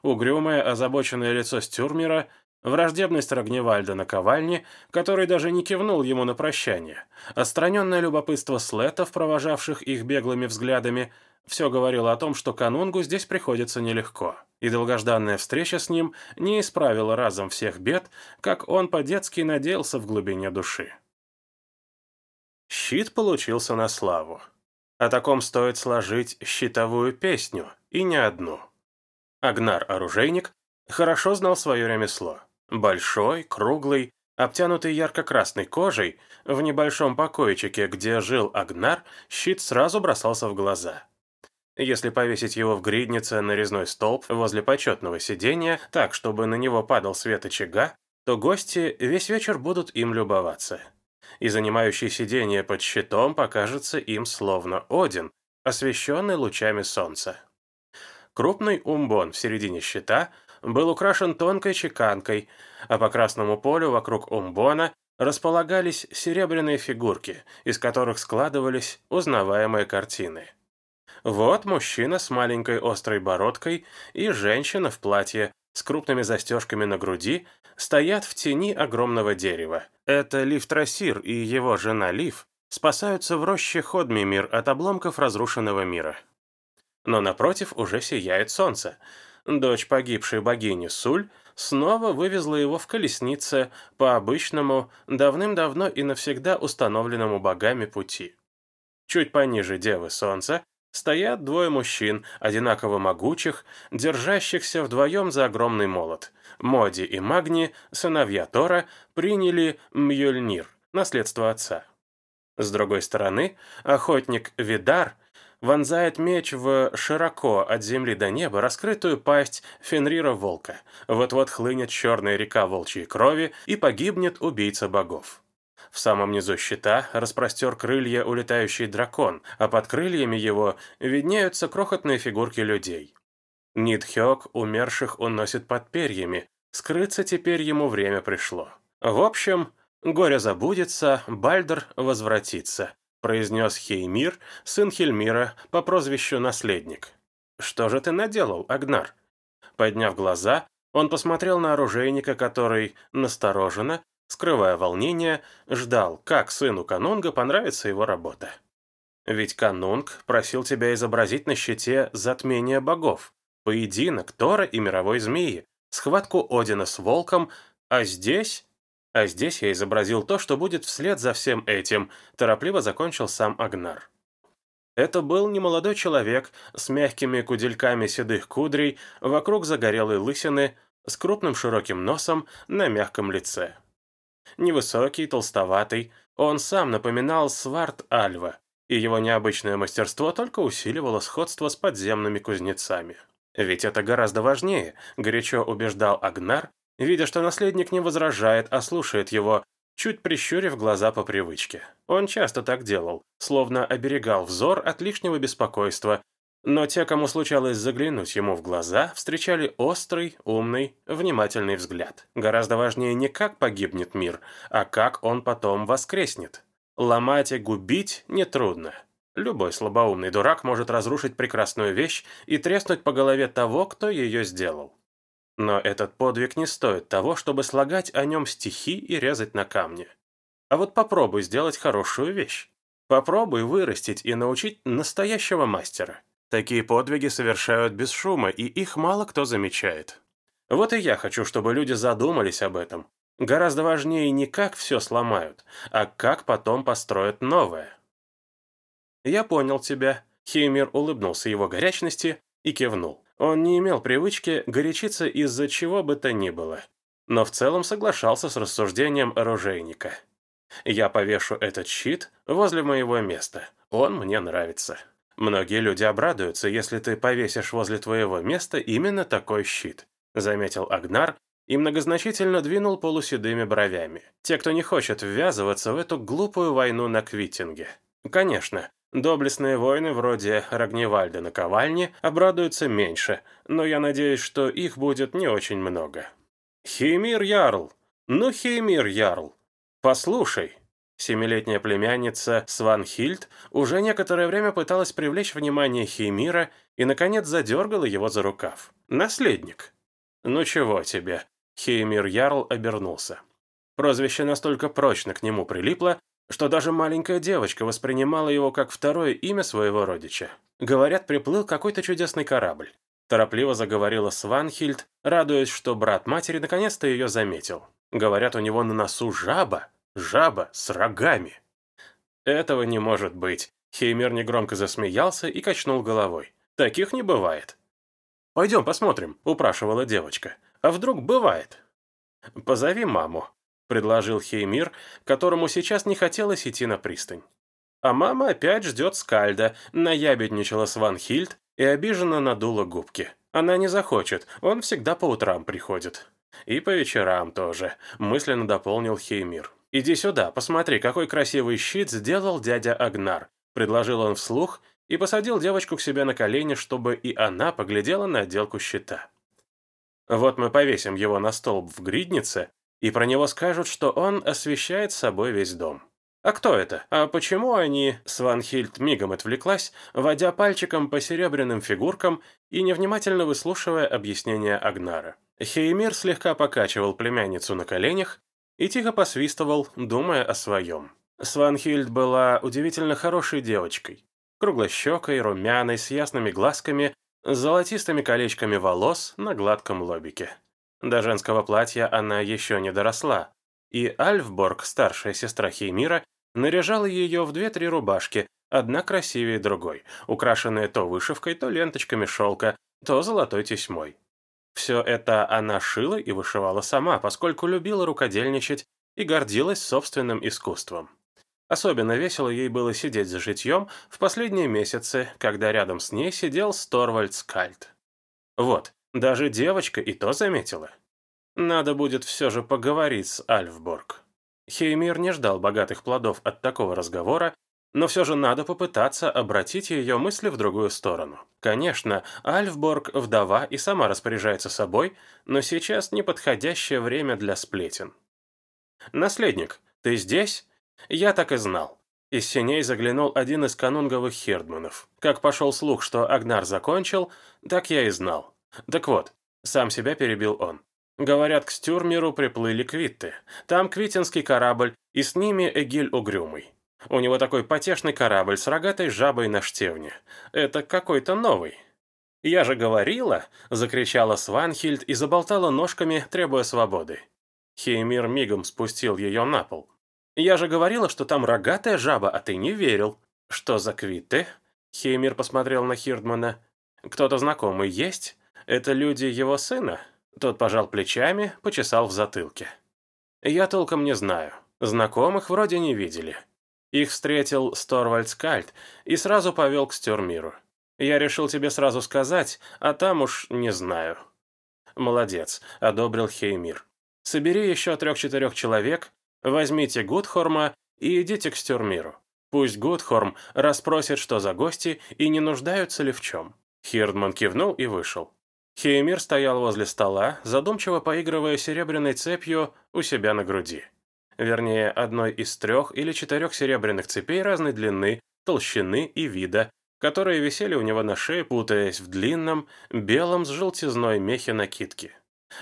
Угрюмое, озабоченное лицо Стюрмера, враждебность Рогневальда на ковальне, который даже не кивнул ему на прощание, отстраненное любопытство слетов, провожавших их беглыми взглядами, все говорило о том, что канунгу здесь приходится нелегко, и долгожданная встреча с ним не исправила разом всех бед, как он по-детски надеялся в глубине души. Щит получился на славу. О таком стоит сложить щитовую песню, и не одну. Агнар-оружейник хорошо знал свое ремесло. Большой, круглый, обтянутый ярко-красной кожей, в небольшом покойчике, где жил Агнар, щит сразу бросался в глаза. Если повесить его в гриднице на резной столб возле почетного сидения, так, чтобы на него падал свет очага, то гости весь вечер будут им любоваться. И занимающий сиденье под щитом покажется им словно Один, освещенный лучами солнца. Крупный умбон в середине щита был украшен тонкой чеканкой, а по красному полю вокруг умбона располагались серебряные фигурки, из которых складывались узнаваемые картины. Вот мужчина с маленькой острой бородкой и женщина в платье с крупными застежками на груди стоят в тени огромного дерева. Это Лив Трасир и его жена Лив спасаются в роще Ходмимир от обломков разрушенного мира. Но напротив уже сияет солнце. Дочь погибшей богини Суль снова вывезла его в колеснице по обычному, давным-давно и навсегда установленному богами пути. Чуть пониже Девы Солнца стоят двое мужчин, одинаково могучих, держащихся вдвоем за огромный молот. Моди и Магни, сыновья Тора, приняли Мьёльнир, наследство отца. С другой стороны, охотник Видар вонзает меч в широко от земли до неба раскрытую пасть Фенрира-волка. Вот-вот хлынет черная река волчьей крови и погибнет убийца богов. В самом низу щита распростер крылья улетающий дракон, а под крыльями его виднеются крохотные фигурки людей. Нидхёк умерших он носит под перьями, скрыться теперь ему время пришло. В общем, горе забудется, Бальдер возвратится, произнес Хеймир, сын Хельмира, по прозвищу Наследник. «Что же ты наделал, Агнар?» Подняв глаза, он посмотрел на оружейника, который настороженно скрывая волнение, ждал, как сыну Канунга понравится его работа. Ведь Канунг просил тебя изобразить на щите затмение богов, поединок Тора и мировой змеи, схватку Одина с волком, а здесь... А здесь я изобразил то, что будет вслед за всем этим, торопливо закончил сам Агнар. Это был немолодой человек с мягкими кудельками седых кудрей, вокруг загорелой лысины, с крупным широким носом на мягком лице. Невысокий, толстоватый, он сам напоминал Сварт Альва, и его необычное мастерство только усиливало сходство с подземными кузнецами. Ведь это гораздо важнее, горячо убеждал Агнар, видя, что наследник не возражает, а слушает его, чуть прищурив глаза по привычке. Он часто так делал, словно оберегал взор от лишнего беспокойства, но те, кому случалось заглянуть ему в глаза, встречали острый, умный, внимательный взгляд. Гораздо важнее не как погибнет мир, а как он потом воскреснет. Ломать и губить нетрудно. Любой слабоумный дурак может разрушить прекрасную вещь и треснуть по голове того, кто ее сделал. Но этот подвиг не стоит того, чтобы слагать о нем стихи и резать на камне. А вот попробуй сделать хорошую вещь. Попробуй вырастить и научить настоящего мастера. Такие подвиги совершают без шума, и их мало кто замечает. Вот и я хочу, чтобы люди задумались об этом. Гораздо важнее не как все сломают, а как потом построят новое. «Я понял тебя», — Хеймер улыбнулся его горячности и кивнул. Он не имел привычки горячиться из-за чего бы то ни было, но в целом соглашался с рассуждением оружейника. «Я повешу этот щит возле моего места. Он мне нравится». «Многие люди обрадуются, если ты повесишь возле твоего места именно такой щит», заметил Агнар и многозначительно двинул полуседыми бровями. Те, кто не хочет ввязываться в эту глупую войну на Квитинге. Конечно, доблестные воины вроде Рагневальда на ковальне обрадуются меньше, но я надеюсь, что их будет не очень много. «Хеймир Ярл! Ну, Хеймир Ярл! Послушай!» Семилетняя племянница Сванхильд уже некоторое время пыталась привлечь внимание Хеймира и, наконец, задергала его за рукав. «Наследник!» «Ну чего тебе?» Хеймир Ярл обернулся. Прозвище настолько прочно к нему прилипло, что даже маленькая девочка воспринимала его как второе имя своего родича. Говорят, приплыл какой-то чудесный корабль. Торопливо заговорила Сванхильд, радуясь, что брат матери наконец-то ее заметил. Говорят, у него на носу жаба. Жаба с рогами. Этого не может быть. Хеймер негромко засмеялся и качнул головой. Таких не бывает. «Пойдем посмотрим», — упрашивала девочка. «А вдруг бывает?» «Позови маму», — предложил Хеймир, которому сейчас не хотелось идти на пристань. А мама опять ждет Скальда, наябедничала Сванхильд и обиженно надула губки. Она не захочет, он всегда по утрам приходит. И по вечерам тоже, мысленно дополнил Хеймир. «Иди сюда, посмотри, какой красивый щит сделал дядя Агнар», предложил он вслух и посадил девочку к себе на колени, чтобы и она поглядела на отделку щита. «Вот мы повесим его на столб в гриднице, и про него скажут, что он освещает собой весь дом». «А кто это? А почему они...» Сванхильд мигом отвлеклась, водя пальчиком по серебряным фигуркам и невнимательно выслушивая объяснения Агнара. Хеймир слегка покачивал племянницу на коленях и тихо посвистывал, думая о своем. Сванхильд была удивительно хорошей девочкой. Круглощекой, румяной, с ясными глазками, с золотистыми колечками волос на гладком лобике. До женского платья она еще не доросла, и Альфборг, старшая сестра Хеймира, наряжала ее в две-три рубашки, одна красивее другой, украшенные то вышивкой, то ленточками шелка, то золотой тесьмой. Все это она шила и вышивала сама, поскольку любила рукодельничать и гордилась собственным искусством. Особенно весело ей было сидеть за житьем в последние месяцы, когда рядом с ней сидел Сторвальд Скальд. Вот, даже девочка и то заметила. Надо будет все же поговорить с Альфборг. Хеймир не ждал богатых плодов от такого разговора но все же надо попытаться обратить ее мысли в другую сторону. Конечно, Альфборг – вдова и сама распоряжается собой, но сейчас неподходящее время для сплетен. «Наследник, ты здесь?» «Я так и знал». Из синей заглянул один из канунговых хердманов. Как пошел слух, что Агнар закончил, так я и знал. Так вот, сам себя перебил он. Говорят, к Стюрмеру приплыли квитты. Там квитинский корабль, и с ними Эгиль Угрюмый. У него такой потешный корабль с рогатой жабой на штевне. Это какой-то новый. «Я же говорила!» — закричала Сванхильд и заболтала ножками, требуя свободы. Хеймир мигом спустил ее на пол. «Я же говорила, что там рогатая жаба, а ты не верил». «Что за квиты?» Хеймир посмотрел на Хирдмана. «Кто-то знакомый есть? Это люди его сына?» Тот пожал плечами, почесал в затылке. «Я толком не знаю. Знакомых вроде не видели. Их встретил Сторвальд Скальд и сразу повел к Стюрмиру. Я решил тебе сразу сказать, а там уж не знаю». «Молодец», — одобрил Хеймир. «Собери еще трех-четырех человек, возьмите Гудхорма и идите к Стюрмиру. Пусть Гудхорм расспросит, что за гости и не нуждаются ли в чем». Хирдман кивнул и вышел. Хеймир стоял возле стола, задумчиво поигрывая серебряной цепью у себя на груди. Вернее, одной из трех или четырех серебряных цепей разной длины, толщины и вида, которые висели у него на шее, путаясь в длинном, белом с желтизной мехе накидки.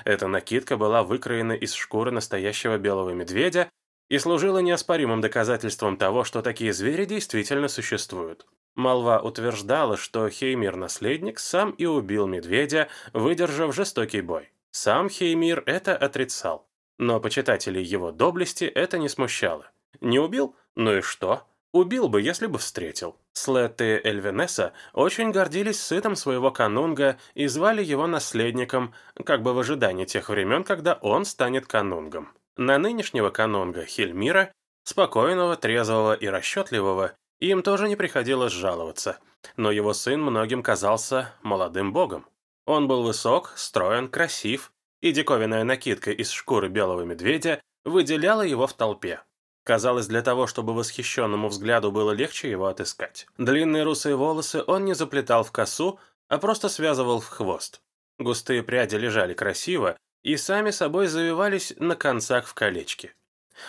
Эта накидка была выкроена из шкуры настоящего белого медведя и служила неоспоримым доказательством того, что такие звери действительно существуют. Молва утверждала, что Хеймир-наследник сам и убил медведя, выдержав жестокий бой. Сам Хеймир это отрицал. Но почитателей его доблести это не смущало. Не убил? Ну и что? Убил бы, если бы встретил. Слетты Эльвенеса очень гордились сытом своего канунга и звали его наследником, как бы в ожидании тех времен, когда он станет канунгом. На нынешнего канунга Хельмира, спокойного, трезвого и расчетливого, им тоже не приходилось жаловаться, но его сын многим казался молодым богом. Он был высок, строен, красив, и диковинная накидка из шкуры белого медведя выделяла его в толпе. Казалось, для того, чтобы восхищенному взгляду было легче его отыскать. Длинные русые волосы он не заплетал в косу, а просто связывал в хвост. Густые пряди лежали красиво и сами собой завивались на концах в колечки.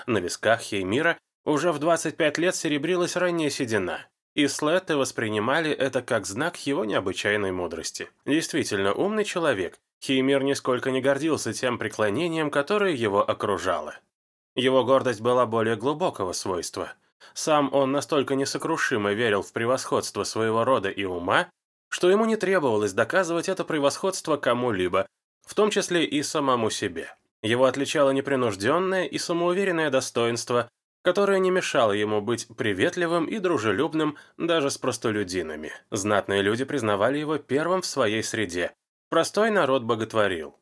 На висках Хеймира уже в 25 лет серебрилась ранняя седина, и слетты воспринимали это как знак его необычайной мудрости. Действительно умный человек, Хеймир нисколько не гордился тем преклонением, которое его окружало. Его гордость была более глубокого свойства. Сам он настолько несокрушимо верил в превосходство своего рода и ума, что ему не требовалось доказывать это превосходство кому-либо, в том числе и самому себе. Его отличало непринужденное и самоуверенное достоинство, которое не мешало ему быть приветливым и дружелюбным даже с простолюдинами. Знатные люди признавали его первым в своей среде. Простой народ боготворил.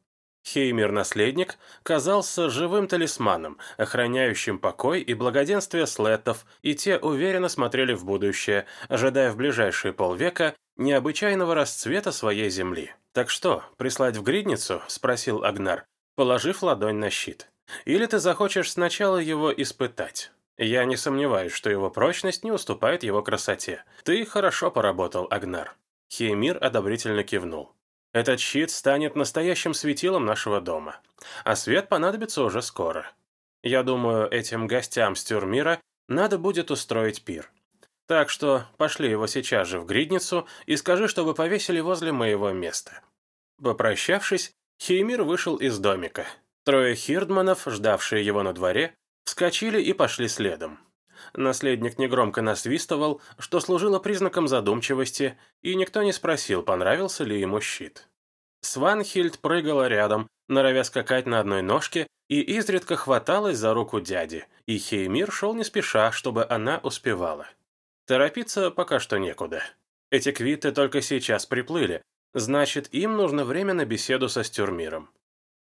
Хеймер-наследник казался живым талисманом, охраняющим покой и благоденствие слеттов, и те уверенно смотрели в будущее, ожидая в ближайшие полвека необычайного расцвета своей земли. «Так что, прислать в гридницу?» – спросил Агнар, положив ладонь на щит. Или ты захочешь сначала его испытать? Я не сомневаюсь, что его прочность не уступает его красоте. Ты хорошо поработал, Агнар». Хеймир одобрительно кивнул. «Этот щит станет настоящим светилом нашего дома. А свет понадобится уже скоро. Я думаю, этим гостям с Тюрмира надо будет устроить пир. Так что пошли его сейчас же в гридницу и скажи, чтобы повесили возле моего места». Попрощавшись, Хеймир вышел из домика. Трое хирдманов, ждавшие его на дворе, вскочили и пошли следом. Наследник негромко насвистывал, что служило признаком задумчивости, и никто не спросил, понравился ли ему щит. Сванхильд прыгала рядом, норовя скакать на одной ножке, и изредка хваталась за руку дяди, и Хеймир шел не спеша, чтобы она успевала. Торопиться пока что некуда. Эти квиты только сейчас приплыли, значит, им нужно время на беседу со Стюрмиром.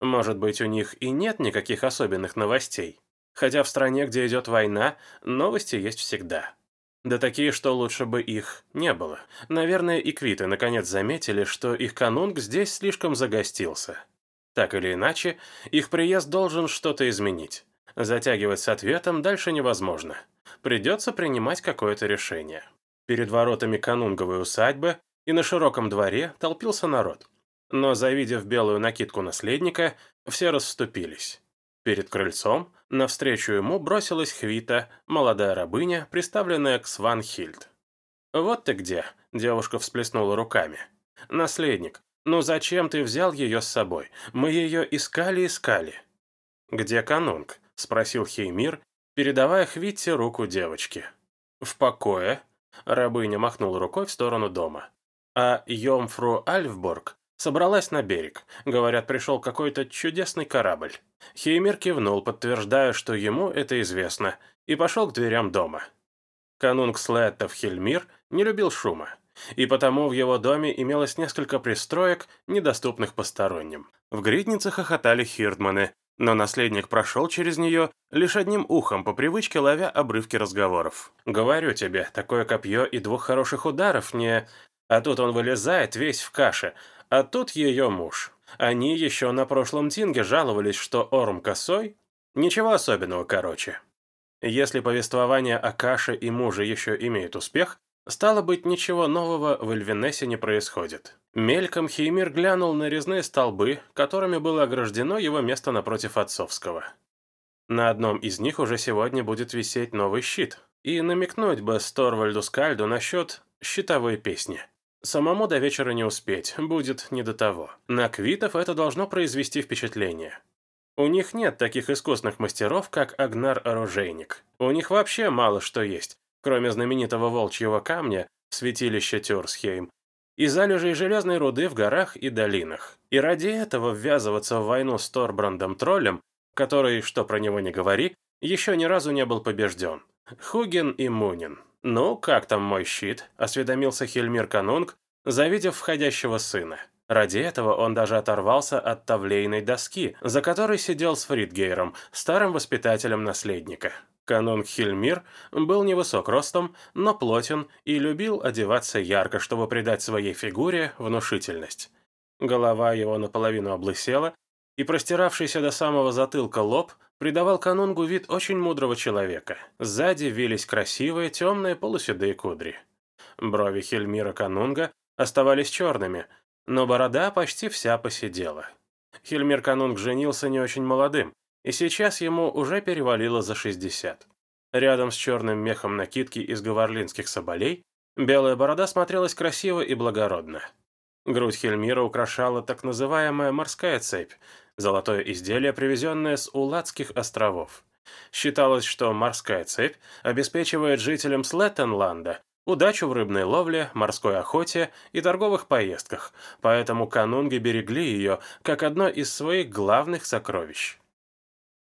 Может быть, у них и нет никаких особенных новостей. Хотя в стране, где идет война, новости есть всегда. Да такие, что лучше бы их не было. Наверное, и Квиты наконец заметили, что их канунг здесь слишком загостился. Так или иначе, их приезд должен что-то изменить. Затягивать с ответом дальше невозможно. Придется принимать какое-то решение. Перед воротами канунговой усадьбы и на широком дворе толпился народ. Но, завидев белую накидку наследника, все расступились. Перед крыльцом навстречу ему бросилась Хвита, молодая рабыня, приставленная к Сванхильд. «Вот ты где!» – девушка всплеснула руками. «Наследник, ну зачем ты взял ее с собой? Мы ее искали-искали». «Где канунг?» – спросил Хеймир, передавая Хвитте руку девочки. «В покое?» – рабыня махнула рукой в сторону дома. А Йомфру Альфборг Собралась на берег. Говорят, пришел какой-то чудесный корабль. Хеймер кивнул, подтверждая, что ему это известно, и пошел к дверям дома. Канунг Слеттов Хельмир не любил шума, и потому в его доме имелось несколько пристроек, недоступных посторонним. В гриднице хохотали хирдманы, но наследник прошел через нее лишь одним ухом, по привычке ловя обрывки разговоров. «Говорю тебе, такое копье и двух хороших ударов не...» А тут он вылезает весь в каше, а тут ее муж. Они еще на прошлом тинге жаловались, что Орм косой. Ничего особенного, короче. Если повествование о каше и муже еще имеет успех, стало быть, ничего нового в Эльвинесе не происходит. Мельком Хеймир глянул на резные столбы, которыми было ограждено его место напротив отцовского. На одном из них уже сегодня будет висеть новый щит. И намекнуть бы Сторвальду Скальду насчет щитовой песни. Самому до вечера не успеть, будет не до того. На квитов это должно произвести впечатление. У них нет таких искусных мастеров, как Агнар-оружейник. У них вообще мало что есть, кроме знаменитого волчьего камня, святилища Тюрсхейм, и залежей железной руды в горах и долинах. И ради этого ввязываться в войну с Торбрандом-троллем, который, что про него не говори, еще ни разу не был побежден. Хуген и Мунин. «Ну, как там мой щит?» – осведомился Хельмир Канунг, завидев входящего сына. Ради этого он даже оторвался от тавлейной доски, за которой сидел с Фридгейром, старым воспитателем наследника. Канун Хильмир был невысок ростом, но плотен и любил одеваться ярко, чтобы придать своей фигуре внушительность. Голова его наполовину облысела, и простиравшийся до самого затылка лоб придавал канунгу вид очень мудрого человека. Сзади вились красивые темные полуседые кудри. Брови Хельмира Канунга оставались черными, но борода почти вся посидела. Хельмир Канунг женился не очень молодым, и сейчас ему уже перевалило за 60. Рядом с черным мехом накидки из говорлинских соболей белая борода смотрелась красиво и благородно. Грудь Хельмира украшала так называемая морская цепь, золотое изделие, привезенное с Уладских островов. Считалось, что морская цепь обеспечивает жителям Слеттенланда удачу в рыбной ловле, морской охоте и торговых поездках, поэтому канунги берегли ее как одно из своих главных сокровищ.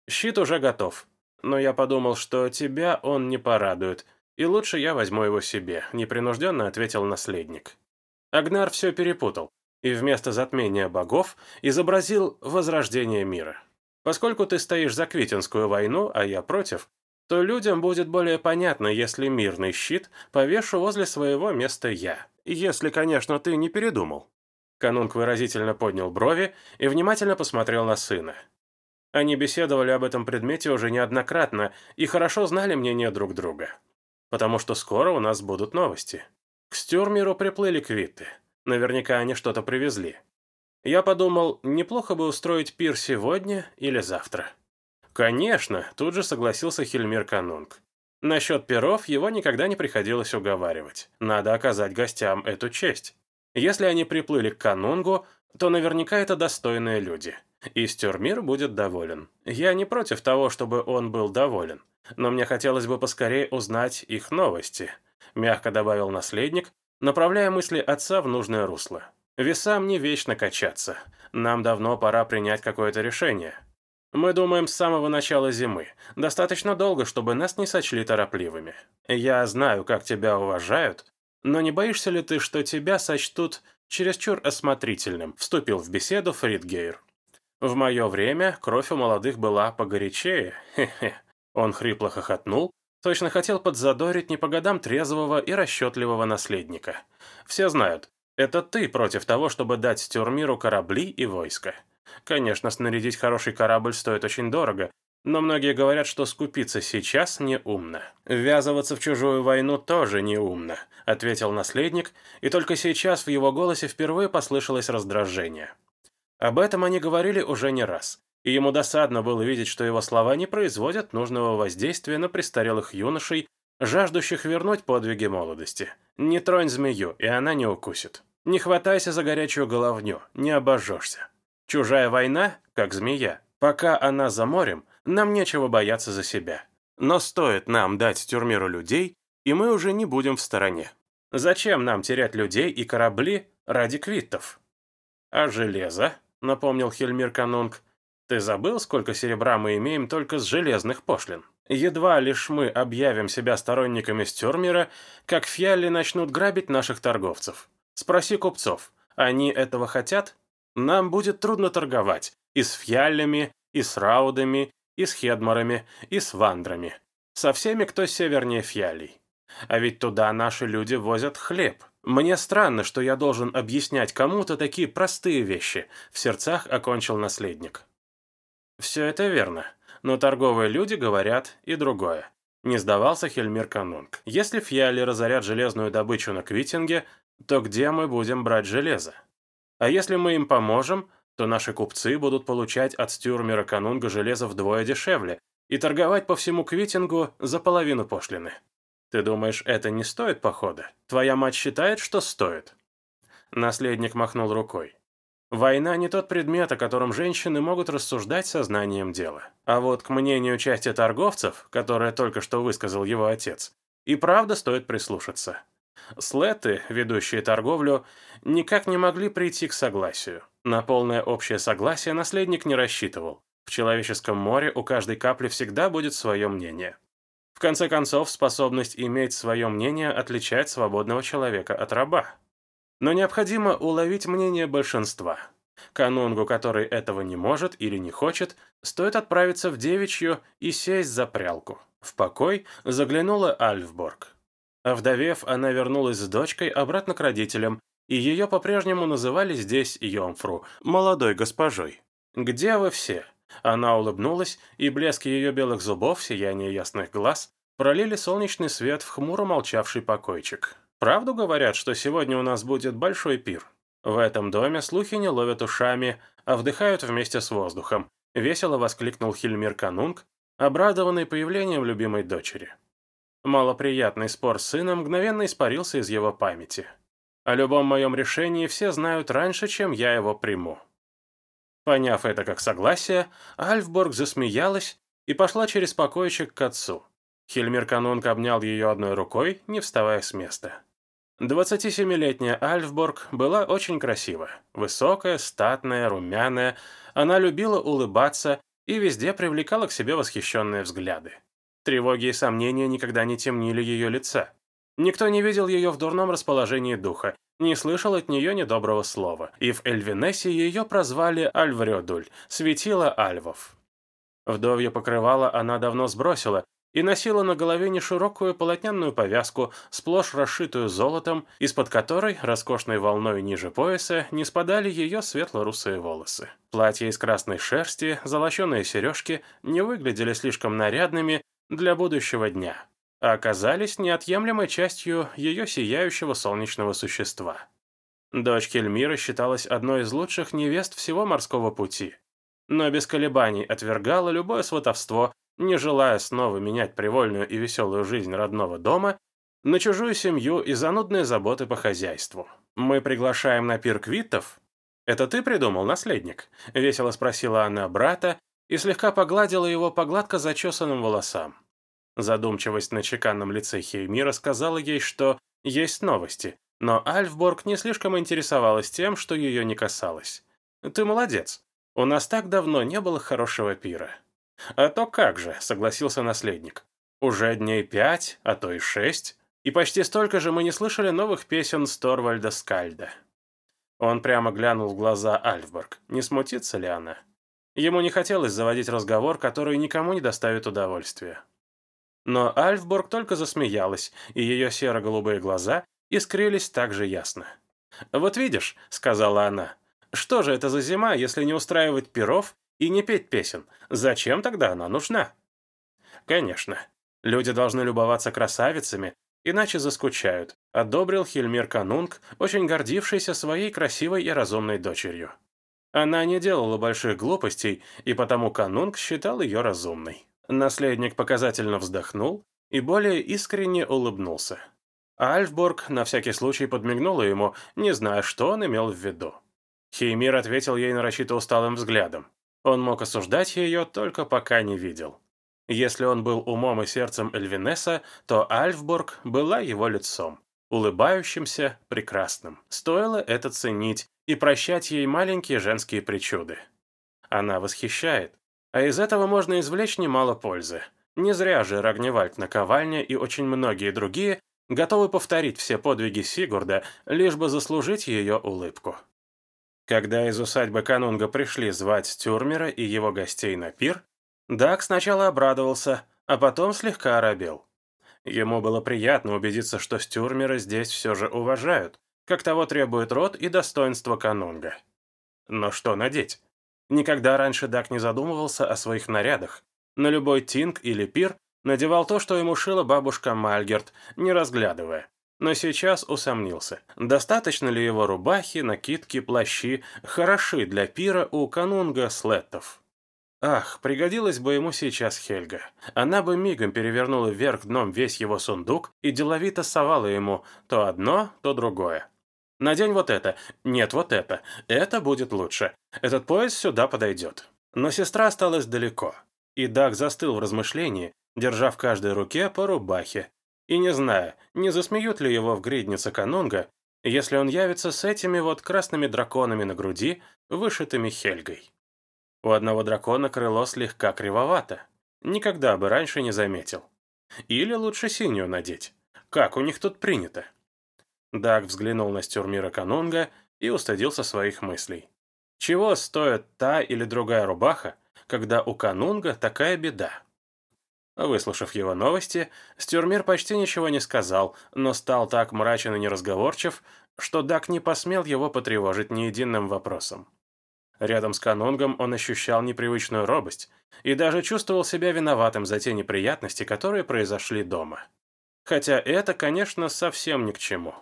Щит уже готов, но я подумал, что тебя он не порадует, и лучше я возьму его себе, непринужденно ответил наследник. Агнар все перепутал, и вместо затмения богов изобразил возрождение мира. Поскольку ты стоишь за Квитинскую войну, а я против, то людям будет более понятно, если мирный щит повешу возле своего места я. Если, конечно, ты не передумал». Канунг выразительно поднял брови и внимательно посмотрел на сына. Они беседовали об этом предмете уже неоднократно и хорошо знали мнение друг друга. Потому что скоро у нас будут новости. К Стюрмеру приплыли квиты. Наверняка они что-то привезли. Я подумал, неплохо бы устроить пир сегодня или завтра. «Конечно», — тут же согласился Хельмир Канунг. Насчет перов его никогда не приходилось уговаривать. Надо оказать гостям эту честь. Если они приплыли к Канунгу, то наверняка это достойные люди. И Стюрмир будет доволен. Я не против того, чтобы он был доволен. Но мне хотелось бы поскорее узнать их новости. Мягко добавил наследник, направляя мысли отца в нужное русло. Весам не вечно качаться. Нам давно пора принять какое-то решение. Мы думаем с самого начала зимы. Достаточно долго, чтобы нас не сочли торопливыми. Я знаю, как тебя уважают, но не боишься ли ты, что тебя сочтут чересчур осмотрительным?» Вступил в беседу Фридгейр. «В мое время кровь у молодых была погорячее. Хе-хе». Он хрипло хохотнул, точно хотел подзадорить не по годам трезвого и расчетливого наследника. «Все знают, это ты против того, чтобы дать Стюрмиру корабли и войско. Конечно, снарядить хороший корабль стоит очень дорого, но многие говорят, что скупиться сейчас неумно. «Ввязываться в чужую войну тоже неумно», — ответил наследник, и только сейчас в его голосе впервые послышалось раздражение. Об этом они говорили уже не раз, и ему досадно было видеть, что его слова не производят нужного воздействия на престарелых юношей, жаждущих вернуть подвиги молодости. Не тронь змею, и она не укусит. Не хватайся за горячую головню, не обожжешься. Чужая война, как змея. Пока она за морем, нам нечего бояться за себя. Но стоит нам дать тюрмиру людей, и мы уже не будем в стороне. Зачем нам терять людей и корабли ради квиттов? А железо, напомнил Хельмир Канунг, ты забыл, сколько серебра мы имеем только с железных пошлин? Едва лишь мы объявим себя сторонниками Стюрмера, как фьялли начнут грабить наших торговцев. Спроси купцов, они этого хотят? Нам будет трудно торговать и с фьялями, и с раудами, и с хедмарами, и с вандрами. Со всеми, кто севернее фьялей. А ведь туда наши люди возят хлеб. Мне странно, что я должен объяснять кому-то такие простые вещи, в сердцах окончил наследник. Все это верно, но торговые люди говорят и другое. Не сдавался Хельмир Канунг. Если фьяли разорят железную добычу на Квитинге, то где мы будем брать железо? А если мы им поможем, то наши купцы будут получать от Стюрмера Канунга железо вдвое дешевле и торговать по всему Квитингу за половину пошлины. Ты думаешь, это не стоит похода? Твоя мать считает, что стоит?» Наследник махнул рукой. Война не тот предмет, о котором женщины могут рассуждать сознанием дела. А вот к мнению части торговцев, которое только что высказал его отец, и правда стоит прислушаться. Слеты, ведущие торговлю, никак не могли прийти к согласию. На полное общее согласие наследник не рассчитывал. В человеческом море у каждой капли всегда будет свое мнение. В конце концов, способность иметь свое мнение отличает свободного человека от раба. Но необходимо уловить мнение большинства. Канунгу, который этого не может или не хочет, стоит отправиться в девичью и сесть за прялку. В покой заглянула Альфборг. Овдовев, она вернулась с дочкой обратно к родителям, и ее по-прежнему называли здесь Йомфру, молодой госпожой. «Где вы все?» Она улыбнулась, и блеск ее белых зубов, сияние ясных глаз, пролили солнечный свет в хмуро молчавший покойчик. Правду говорят, что сегодня у нас будет большой пир. В этом доме слухи не ловят ушами, а вдыхают вместе с воздухом. Весело воскликнул Хильмир Канунг, обрадованный появлением любимой дочери. Малоприятный спор с сыном мгновенно испарился из его памяти. О любом моем решении все знают раньше, чем я его приму. Поняв это как согласие, Альфборг засмеялась и пошла через покойчик к отцу. Хильмир Канунг обнял ее одной рукой, не вставая с места. 27-летняя Альфборг была очень красива. Высокая, статная, румяная. Она любила улыбаться и везде привлекала к себе восхищенные взгляды. Тревоги и сомнения никогда не темнили ее лица. Никто не видел ее в дурном расположении духа, не слышал от нее недоброго слова, и в Эльвинесе ее прозвали Альврёдуль, светила альвов. Вдовье покрывало она давно сбросила, и носила на голове неширокую полотняную повязку, сплошь расшитую золотом, из-под которой, роскошной волной ниже пояса, не спадали ее светло-русые волосы. Платье из красной шерсти, золоченые сережки не выглядели слишком нарядными для будущего дня, а оказались неотъемлемой частью ее сияющего солнечного существа. Дочь Кельмира считалась одной из лучших невест всего морского пути, но без колебаний отвергала любое сватовство не желая снова менять привольную и веселую жизнь родного дома на чужую семью и занудные заботы по хозяйству. «Мы приглашаем на пир квитов?» «Это ты придумал, наследник?» — весело спросила она брата и слегка погладила его по гладко зачесанным волосам. Задумчивость на чеканном лице Хеймира сказала ей, что есть новости, но Альфборг не слишком интересовалась тем, что ее не касалось. «Ты молодец. У нас так давно не было хорошего пира». «А то как же», — согласился наследник. «Уже дней пять, а то и шесть, и почти столько же мы не слышали новых песен Сторвальда Скальда». Он прямо глянул в глаза Альфборг. Не смутится ли она? Ему не хотелось заводить разговор, который никому не доставит удовольствия. Но Альфборг только засмеялась, и ее серо-голубые глаза искрились так же ясно. «Вот видишь», — сказала она, — «что же это за зима, если не устраивать пиров и не петь песен. Зачем тогда она нужна? Конечно, люди должны любоваться красавицами, иначе заскучают, одобрил Хильмир Канунг, очень гордившийся своей красивой и разумной дочерью. Она не делала больших глупостей, и потому Канунг считал ее разумной. Наследник показательно вздохнул и более искренне улыбнулся. Альфборг на всякий случай подмигнула ему, не зная, что он имел в виду. Хеймир ответил ей нарочито усталым взглядом. Он мог осуждать ее, только пока не видел. Если он был умом и сердцем Эльвинеса, то Альфборг была его лицом, улыбающимся, прекрасным. Стоило это ценить и прощать ей маленькие женские причуды. Она восхищает, а из этого можно извлечь немало пользы. Не зря же Рагневальд наковальня и очень многие другие готовы повторить все подвиги Сигурда, лишь бы заслужить ее улыбку. Когда из усадьбы Канунга пришли звать Стюрмера и его гостей на пир, Даг сначала обрадовался, а потом слегка оробел. Ему было приятно убедиться, что Стюрмера здесь все же уважают, как того требует род и достоинство Канунга. Но что надеть? Никогда раньше Дак не задумывался о своих нарядах. На любой тинг или пир надевал то, что ему шила бабушка Мальгерт, не разглядывая. Но сейчас усомнился, достаточно ли его рубахи, накидки, плащи хороши для пира у канунга слеттов. Ах, пригодилась бы ему сейчас Хельга. Она бы мигом перевернула вверх дном весь его сундук и деловито совала ему то одно, то другое. Надень вот это. Нет, вот это. Это будет лучше. Этот пояс сюда подойдет. Но сестра осталась далеко. И Даг застыл в размышлении, держа в каждой руке по рубахе. И не зная, не засмеют ли его в гриднице канунга, если он явится с этими вот красными драконами на груди, вышитыми Хельгой. У одного дракона крыло слегка кривовато. Никогда бы раньше не заметил. Или лучше синюю надеть. Как у них тут принято? Даг взглянул на Стюрмира Канунга и устыдился своих мыслей. Чего стоит та или другая рубаха, когда у Канунга такая беда? Выслушав его новости, Стюрмир почти ничего не сказал, но стал так мрачен и неразговорчив, что Дак не посмел его потревожить ни единым вопросом. Рядом с Канунгом он ощущал непривычную робость и даже чувствовал себя виноватым за те неприятности, которые произошли дома. Хотя это, конечно, совсем ни к чему.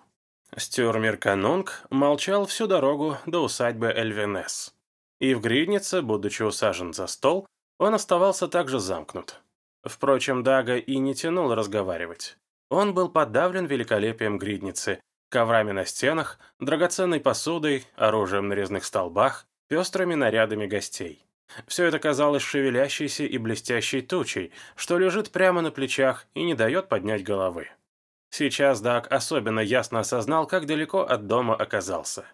Стюрмир Канунг молчал всю дорогу до усадьбы Эльвинес. И в гриднице, будучи усажен за стол, он оставался также замкнут. Впрочем, Дага и не тянул разговаривать. Он был подавлен великолепием гридницы, коврами на стенах, драгоценной посудой, оружием на резных столбах, пестрыми нарядами гостей. Все это казалось шевелящейся и блестящей тучей, что лежит прямо на плечах и не дает поднять головы. Сейчас Даг особенно ясно осознал, как далеко от дома оказался.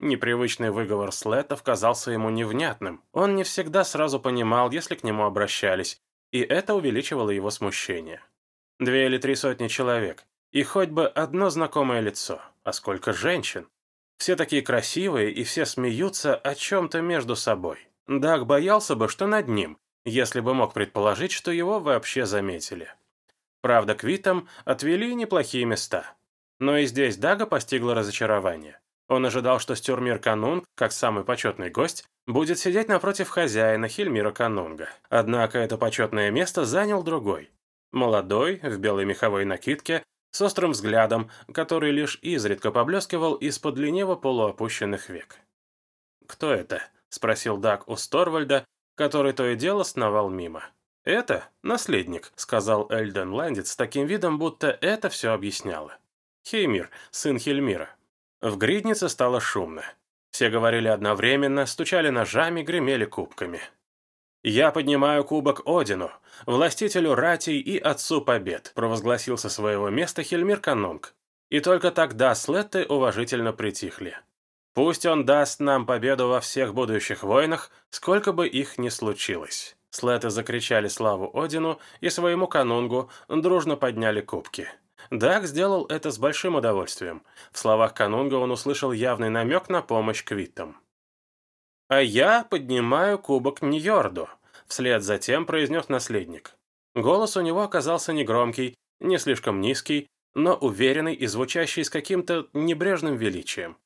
Непривычный выговор Слетов казался ему невнятным. Он не всегда сразу понимал, если к нему обращались, и это увеличивало его смущение. Две или три сотни человек, и хоть бы одно знакомое лицо, а сколько женщин. Все такие красивые, и все смеются о чем-то между собой. Даг боялся бы, что над ним, если бы мог предположить, что его вообще заметили. Правда, Квитам отвели неплохие места. Но и здесь Дага постигло разочарование. Он ожидал, что Стюрмир Канунг, как самый почетный гость, будет сидеть напротив хозяина Хильмира Канунга. Однако это почетное место занял другой. Молодой, в белой меховой накидке, с острым взглядом, который лишь изредка поблескивал из-под лениво полуопущенных век. «Кто это?» — спросил Даг у Сторвальда, который то и дело сновал мимо. «Это наследник», — сказал Эльден Ландец с таким видом, будто это все объясняло. Хеймир, сын Хельмира. В гриднице стало шумно. Все говорили одновременно, стучали ножами, гремели кубками. «Я поднимаю кубок Одину, властителю ратей и отцу побед», провозгласил со своего места Хельмир Канунг. И только тогда слетты уважительно притихли. «Пусть он даст нам победу во всех будущих войнах, сколько бы их ни случилось». Слеты закричали славу Одину и своему канунгу, дружно подняли кубки. Даг сделал это с большим удовольствием. В словах канунга он услышал явный намек на помощь квиттам. «А я поднимаю кубок Ньорду», — вслед за тем произнес наследник. Голос у него оказался негромкий, не слишком низкий, но уверенный и звучащий с каким-то небрежным величием.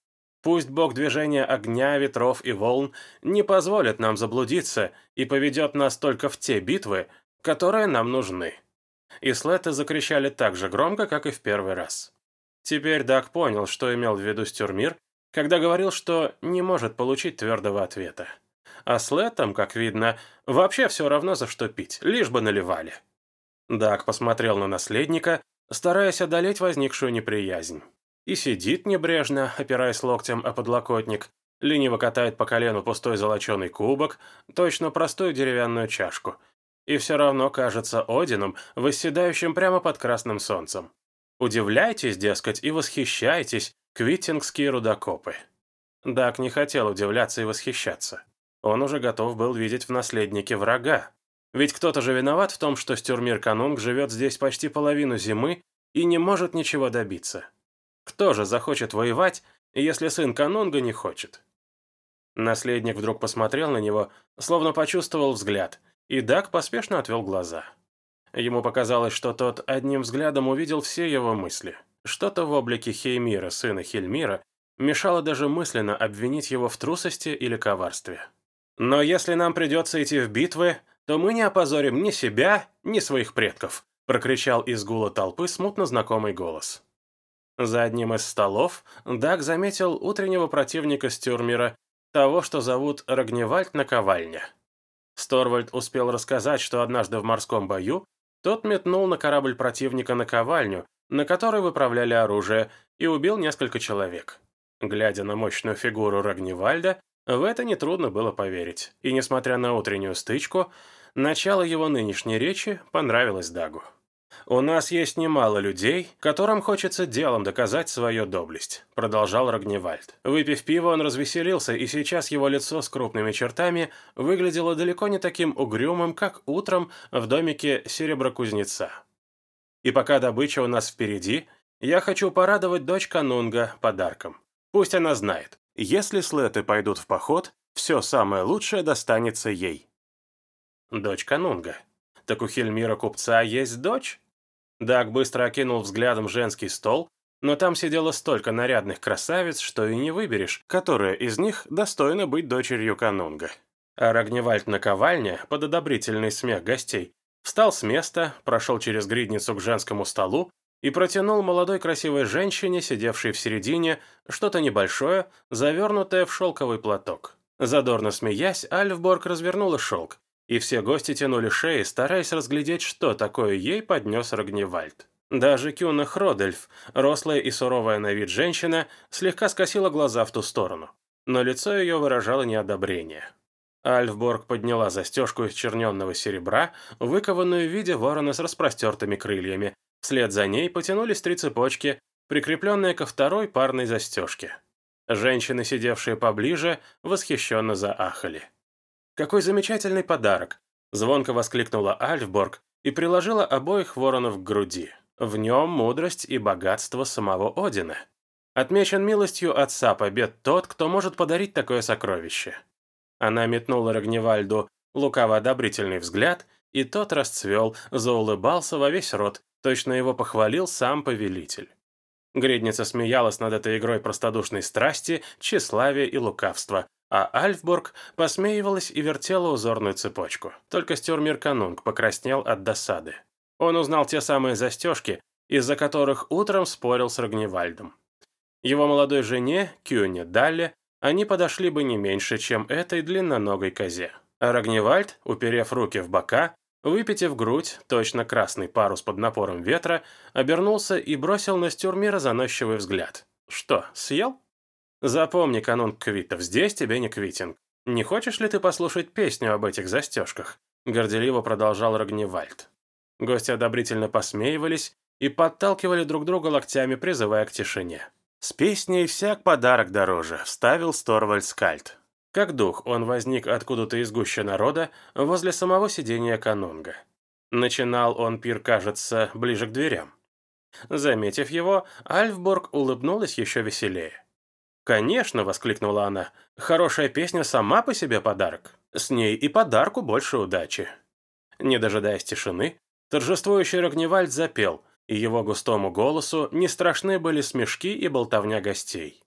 Пусть бог движения огня, ветров и волн не позволит нам заблудиться и поведет нас только в те битвы, которые нам нужны». И слеты закричали так же громко, как и в первый раз. Теперь Даг понял, что имел в виду Стюрмир, когда говорил, что не может получить твердого ответа. А слетам, как видно, вообще все равно за что пить, лишь бы наливали. Даг посмотрел на наследника, стараясь одолеть возникшую неприязнь. И сидит небрежно, опираясь локтем о подлокотник, лениво катает по колену пустой золоченый кубок, точно простую деревянную чашку. И все равно кажется Одином, восседающим прямо под красным солнцем. Удивляйтесь, дескать, и восхищайтесь, квиттингские рудокопы. Дак не хотел удивляться и восхищаться. Он уже готов был видеть в наследнике врага. Ведь кто-то же виноват в том, что Стюрмир Канунг живет здесь почти половину зимы и не может ничего добиться. Кто же захочет воевать, если сын Канунга не хочет? Наследник вдруг посмотрел на него, словно почувствовал взгляд, и Даг поспешно отвел глаза. Ему показалось, что тот одним взглядом увидел все его мысли. Что-то в облике Хеймира, сына Хельмира, мешало даже мысленно обвинить его в трусости или коварстве. «Но если нам придется идти в битвы, то мы не опозорим ни себя, ни своих предков», прокричал из гула толпы смутно знакомый голос. За одним из столов Даг заметил утреннего противника Стюрмера, того, что зовут Рогневальд Наковальня. Сторвальд успел рассказать, что однажды в морском бою тот метнул на корабль противника наковальню, на которой выправляли оружие, и убил несколько человек. Глядя на мощную фигуру Рагневальда, в это нетрудно было поверить, и несмотря на утреннюю стычку, начало его нынешней речи понравилось Дагу. «У нас есть немало людей, которым хочется делом доказать свою доблесть», — продолжал Рогневальд. Выпив пиво, он развеселился, и сейчас его лицо с крупными чертами выглядело далеко не таким угрюмым, как утром в домике сереброкузнеца. «И пока добыча у нас впереди, я хочу порадовать дочь Канунга подарком. Пусть она знает, если слеты пойдут в поход, все самое лучшее достанется ей». «Дочь Канунга», так у Хельмира купца есть дочь? Даг быстро окинул взглядом женский стол, но там сидело столько нарядных красавиц, что и не выберешь, которая из них достойна быть дочерью канунга. А Рагневальд наковальня, под одобрительный смех гостей, встал с места, прошел через гридницу к женскому столу и протянул молодой красивой женщине, сидевшей в середине, что-то небольшое, завернутое в шелковый платок. Задорно смеясь, Альфборг развернула шелк, и все гости тянули шеи, стараясь разглядеть, что такое ей поднес Рогневальд. Даже Кюна Хродельф, рослая и суровая на вид женщина, слегка скосила глаза в ту сторону, но лицо ее выражало неодобрение. Альфборг подняла застежку из черненного серебра, выкованную в виде ворона с распростертыми крыльями. Вслед за ней потянулись три цепочки, прикрепленные ко второй парной застежке. Женщины, сидевшие поближе, восхищенно заахали. «Какой замечательный подарок!» – звонко воскликнула Альфборг и приложила обоих воронов к груди. В нем мудрость и богатство самого Одина. Отмечен милостью отца побед тот, кто может подарить такое сокровище. Она метнула Рогневальду лукаво-одобрительный взгляд, и тот расцвел, заулыбался во весь рот, точно его похвалил сам повелитель. Гредница смеялась над этой игрой простодушной страсти, тщеславия и лукавства, а Альфбург посмеивалась и вертела узорную цепочку. Только Стюрмир Канунг покраснел от досады. Он узнал те самые застежки, из-за которых утром спорил с Рогневальдом. Его молодой жене, Кюне Далле, они подошли бы не меньше, чем этой длинноногой козе. А Рогневальд, уперев руки в бока, выпитив грудь, точно красный парус под напором ветра, обернулся и бросил на Стюрмира заносчивый взгляд. «Что, съел?» Запомни канун квитов, здесь тебе не квитинг. Не хочешь ли ты послушать песню об этих застежках?» Горделиво продолжал Рогневальд. Гости одобрительно посмеивались и подталкивали друг друга локтями, призывая к тишине. «С песней всяк подарок дороже», — вставил Сторвальд Скальд. Как дух, он возник откуда-то из гуща народа возле самого сидения канунга. Начинал он пир, кажется, ближе к дверям. Заметив его, Альфборг улыбнулась еще веселее. «Конечно!» — воскликнула она. «Хорошая песня сама по себе подарок. С ней и подарку больше удачи». Не дожидаясь тишины, торжествующий Рогневальд запел, и его густому голосу не страшны были смешки и болтовня гостей.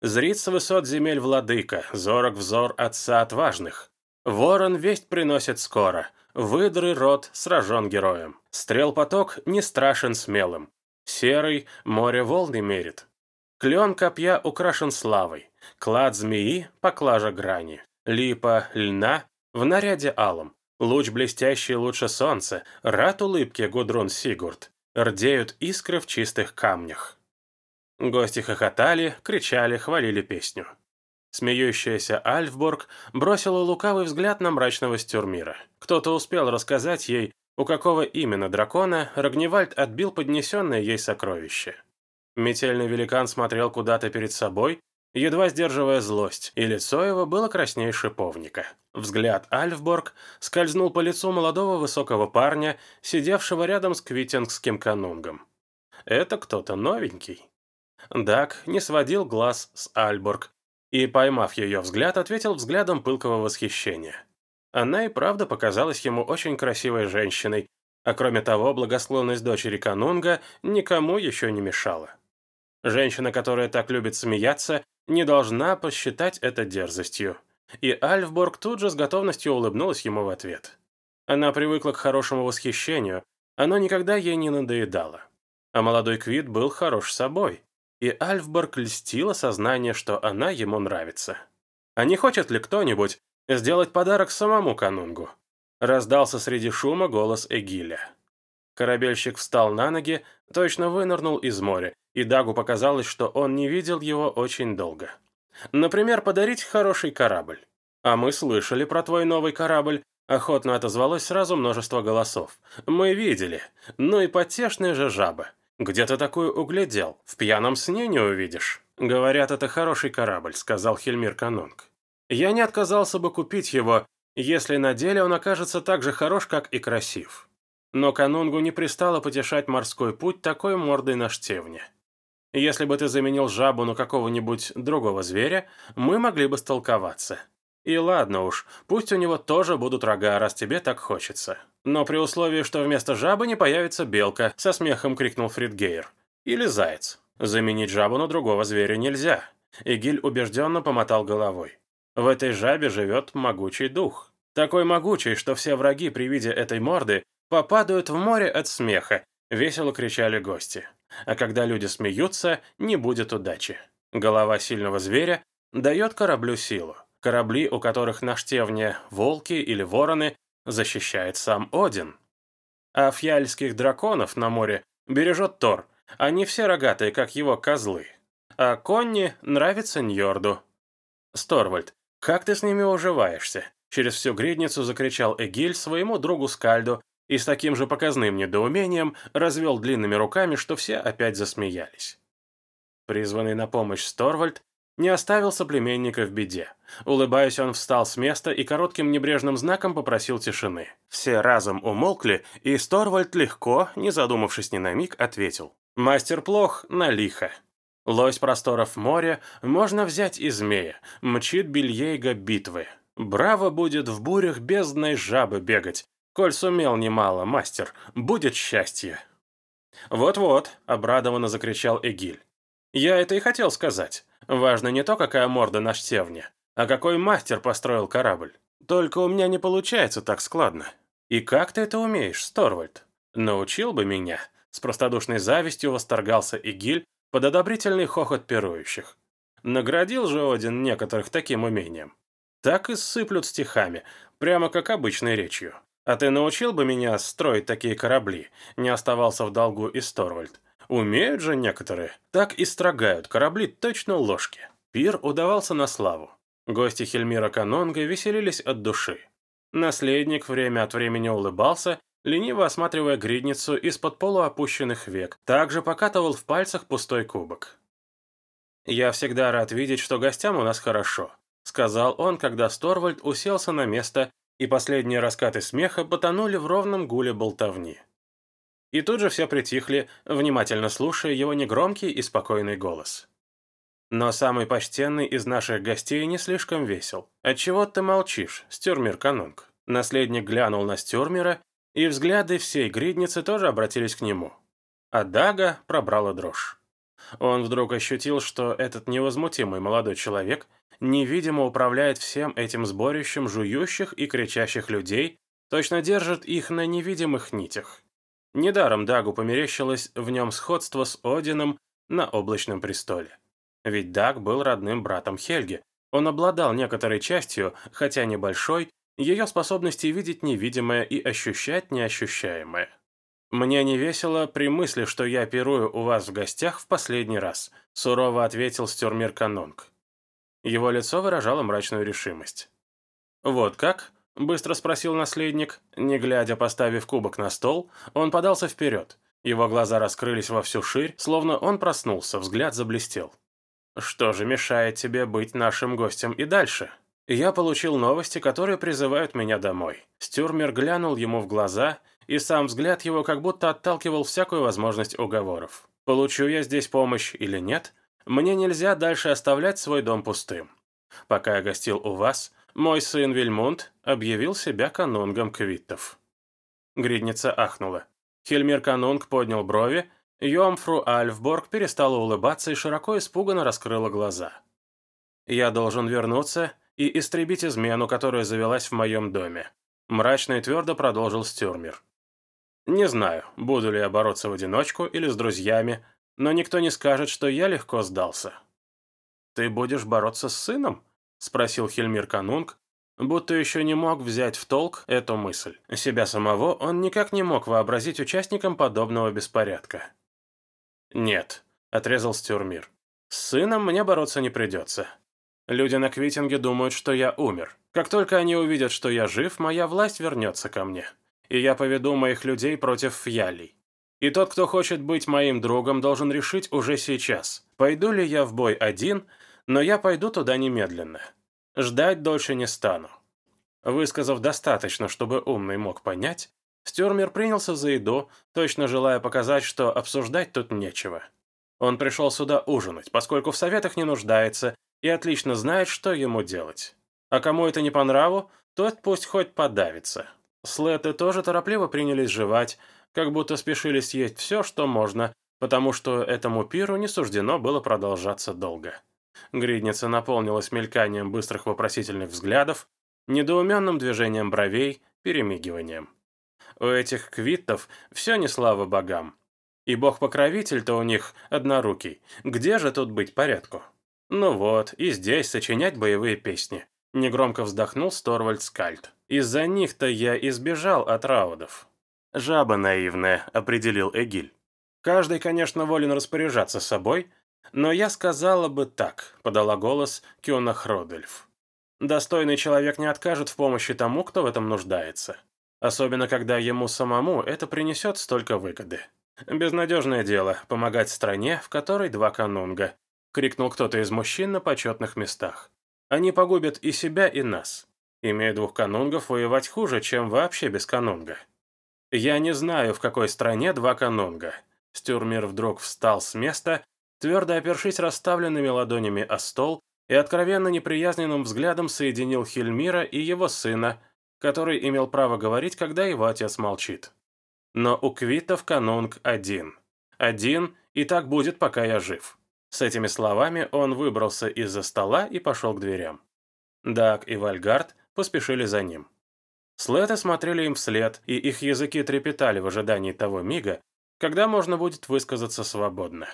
Зрит с высот земель владыка, зорок взор отца отважных. Ворон весть приносит скоро, выдры рот сражен героем. Стрел поток не страшен смелым. Серый море волны мерит, Клен копья украшен славой, клад змеи — поклажа грани, липа льна в наряде алом, луч блестящий лучше солнца, рад улыбке Гудрун Сигурд, рдеют искры в чистых камнях. Гости хохотали, кричали, хвалили песню. Смеющаяся Альфборг бросила лукавый взгляд на мрачного стюрмира. Кто-то успел рассказать ей, у какого именно дракона Рогневальд отбил поднесенное ей сокровище. Метельный великан смотрел куда-то перед собой, едва сдерживая злость, и лицо его было красней шиповника. Взгляд Альфборг скользнул по лицу молодого высокого парня, сидевшего рядом с квитингским канунгом. Это кто-то новенький. Дак не сводил глаз с Альборг, и, поймав ее взгляд, ответил взглядом пылкого восхищения. Она и правда показалась ему очень красивой женщиной, а кроме того, благосклонность дочери Канунга никому еще не мешала. Женщина, которая так любит смеяться, не должна посчитать это дерзостью. И Альфборг тут же с готовностью улыбнулась ему в ответ. Она привыкла к хорошему восхищению, оно никогда ей не надоедало. А молодой Квит был хорош собой, и Альфборг льстило сознание, что она ему нравится. А не хочет ли кто-нибудь сделать подарок самому канунгу? Раздался среди шума голос Эгиля. Корабельщик встал на ноги, точно вынырнул из моря, и Дагу показалось, что он не видел его очень долго. Например, подарить хороший корабль. «А мы слышали про твой новый корабль», — охотно отозвалось сразу множество голосов. «Мы видели. Ну и потешная же жаба. Где ты такую углядел? В пьяном сне не увидишь». «Говорят, это хороший корабль», — сказал Хельмир Канунг. «Я не отказался бы купить его, если на деле он окажется так же хорош, как и красив». Но Канунгу не пристало потешать морской путь такой мордой на штевне. Если бы ты заменил жабу на какого-нибудь другого зверя, мы могли бы столковаться. И ладно уж, пусть у него тоже будут рога, раз тебе так хочется. Но при условии, что вместо жабы не появится белка, со смехом крикнул Фридгейр. Или заяц. Заменить жабу на другого зверя нельзя. Игиль убежденно помотал головой. В этой жабе живет могучий дух. Такой могучий, что все враги при виде этой морды попадают в море от смеха, весело кричали гости. А когда люди смеются, не будет удачи. Голова сильного зверя дает кораблю силу. Корабли, у которых на штевне волки или вороны, защищает сам Один. А фьяльских драконов на море бережет Тор. Они все рогатые, как его козлы. А Конни нравится Ньорду. Сторвальд, как ты с ними уживаешься? Через всю гридницу закричал Эгиль своему другу Скальду, и с таким же показным недоумением развел длинными руками, что все опять засмеялись. Призванный на помощь Сторвальд не оставил соплеменника в беде. Улыбаясь, он встал с места и коротким небрежным знаком попросил тишины. Все разом умолкли, и Сторвальд легко, не задумавшись ни на миг, ответил. «Мастер плох, на лихо. Лось просторов моря можно взять и змея, мчит бельейга битвы. Браво будет в бурях бездной жабы бегать, Коль сумел немало, мастер, будет счастье. Вот-вот, обрадованно закричал Эгиль. Я это и хотел сказать. Важно не то, какая морда на штевне, а какой мастер построил корабль. Только у меня не получается так складно. И как ты это умеешь, Сторвальд? Научил бы меня. С простодушной завистью восторгался Игиль под одобрительный хохот пирующих. Наградил же Один некоторых таким умением. Так и сыплют стихами, прямо как обычной речью. «А ты научил бы меня строить такие корабли?» Не оставался в долгу и Сторвальд. «Умеют же некоторые. Так и строгают корабли точно ложки». Пир удавался на славу. Гости Хельмира Канонга веселились от души. Наследник время от времени улыбался, лениво осматривая гридницу из-под полуопущенных век, также покатывал в пальцах пустой кубок. «Я всегда рад видеть, что гостям у нас хорошо», — сказал он, когда Сторвальд уселся на место и последние раскаты смеха потонули в ровном гуле болтовни. И тут же все притихли, внимательно слушая его негромкий и спокойный голос. Но самый почтенный из наших гостей не слишком весел. «Отчего ты молчишь, Стюрмир Канунг?» Наследник глянул на Стюрмира, и взгляды всей гридницы тоже обратились к нему. А Дага пробрала дрожь. Он вдруг ощутил, что этот невозмутимый молодой человек – невидимо управляет всем этим сборищем жующих и кричащих людей, точно держит их на невидимых нитях. Недаром Дагу померещилось в нем сходство с Одином на облачном престоле. Ведь Даг был родным братом Хельги. Он обладал некоторой частью, хотя небольшой, ее способности видеть невидимое и ощущать неощущаемое. «Мне не весело при мысли, что я пирую у вас в гостях в последний раз», сурово ответил Стюрмир Канонг. Его лицо выражало мрачную решимость. «Вот как?» – быстро спросил наследник. Не глядя, поставив кубок на стол, он подался вперед. Его глаза раскрылись во всю ширь, словно он проснулся, взгляд заблестел. «Что же мешает тебе быть нашим гостем и дальше?» Я получил новости, которые призывают меня домой. Стюрмер глянул ему в глаза, и сам взгляд его как будто отталкивал всякую возможность уговоров. Получу я здесь помощь или нет, мне нельзя дальше оставлять свой дом пустым. Пока я гостил у вас, мой сын Вильмунд объявил себя канунгом квиттов». Гридница ахнула. Хельмир Канунг поднял брови, Йомфру Альфборг перестала улыбаться и широко испуганно раскрыла глаза. «Я должен вернуться и истребить измену, которая завелась в моем доме», мрачно и твердо продолжил Стюрмер. «Не знаю, буду ли я бороться в одиночку или с друзьями, но никто не скажет, что я легко сдался». «Ты будешь бороться с сыном?» — спросил Хельмир Канунг, будто еще не мог взять в толк эту мысль. Себя самого он никак не мог вообразить участником подобного беспорядка. «Нет», — отрезал Стюрмир. «С сыном мне бороться не придется. Люди на Квитинге думают, что я умер. Как только они увидят, что я жив, моя власть вернется ко мне. И я поведу моих людей против фьялей. И тот, кто хочет быть моим другом, должен решить уже сейчас, пойду ли я в бой один, но я пойду туда немедленно. Ждать дольше не стану». Высказав достаточно, чтобы умный мог понять, Стюрмер принялся за еду, точно желая показать, что обсуждать тут нечего. Он пришел сюда ужинать, поскольку в советах не нуждается и отлично знает, что ему делать. А кому это не по нраву, тот пусть хоть подавится. Слеты тоже торопливо принялись жевать, как будто спешили съесть все, что можно, потому что этому пиру не суждено было продолжаться долго. Гридница наполнилась мельканием быстрых вопросительных взглядов, недоуменным движением бровей, перемигиванием. У этих квиттов все не слава богам. И бог-покровитель-то у них однорукий. Где же тут быть порядку? Ну вот, и здесь сочинять боевые песни. Негромко вздохнул Сторвальд Скальд. Из-за них-то я избежал от раудов. «Жаба наивная», — определил Эгиль. «Каждый, конечно, волен распоряжаться собой, но я сказала бы так», — подала голос Кёна Хродельф. «Достойный человек не откажет в помощи тому, кто в этом нуждается. Особенно, когда ему самому это принесет столько выгоды. «Безнадежное дело – помогать стране, в которой два канунга», – крикнул кто-то из мужчин на почетных местах. «Они погубят и себя, и нас. Имея двух канунгов, воевать хуже, чем вообще без канунга». «Я не знаю, в какой стране два канунга». Стюрмир вдруг встал с места, твердо опершись расставленными ладонями о стол и откровенно неприязненным взглядом соединил Хельмира и его сына – который имел право говорить, когда его отец молчит. Но у Квитов канунг один. Один, и так будет, пока я жив. С этими словами он выбрался из-за стола и пошел к дверям. Даг и Вальгард поспешили за ним. Слеты смотрели им вслед, и их языки трепетали в ожидании того мига, когда можно будет высказаться свободно.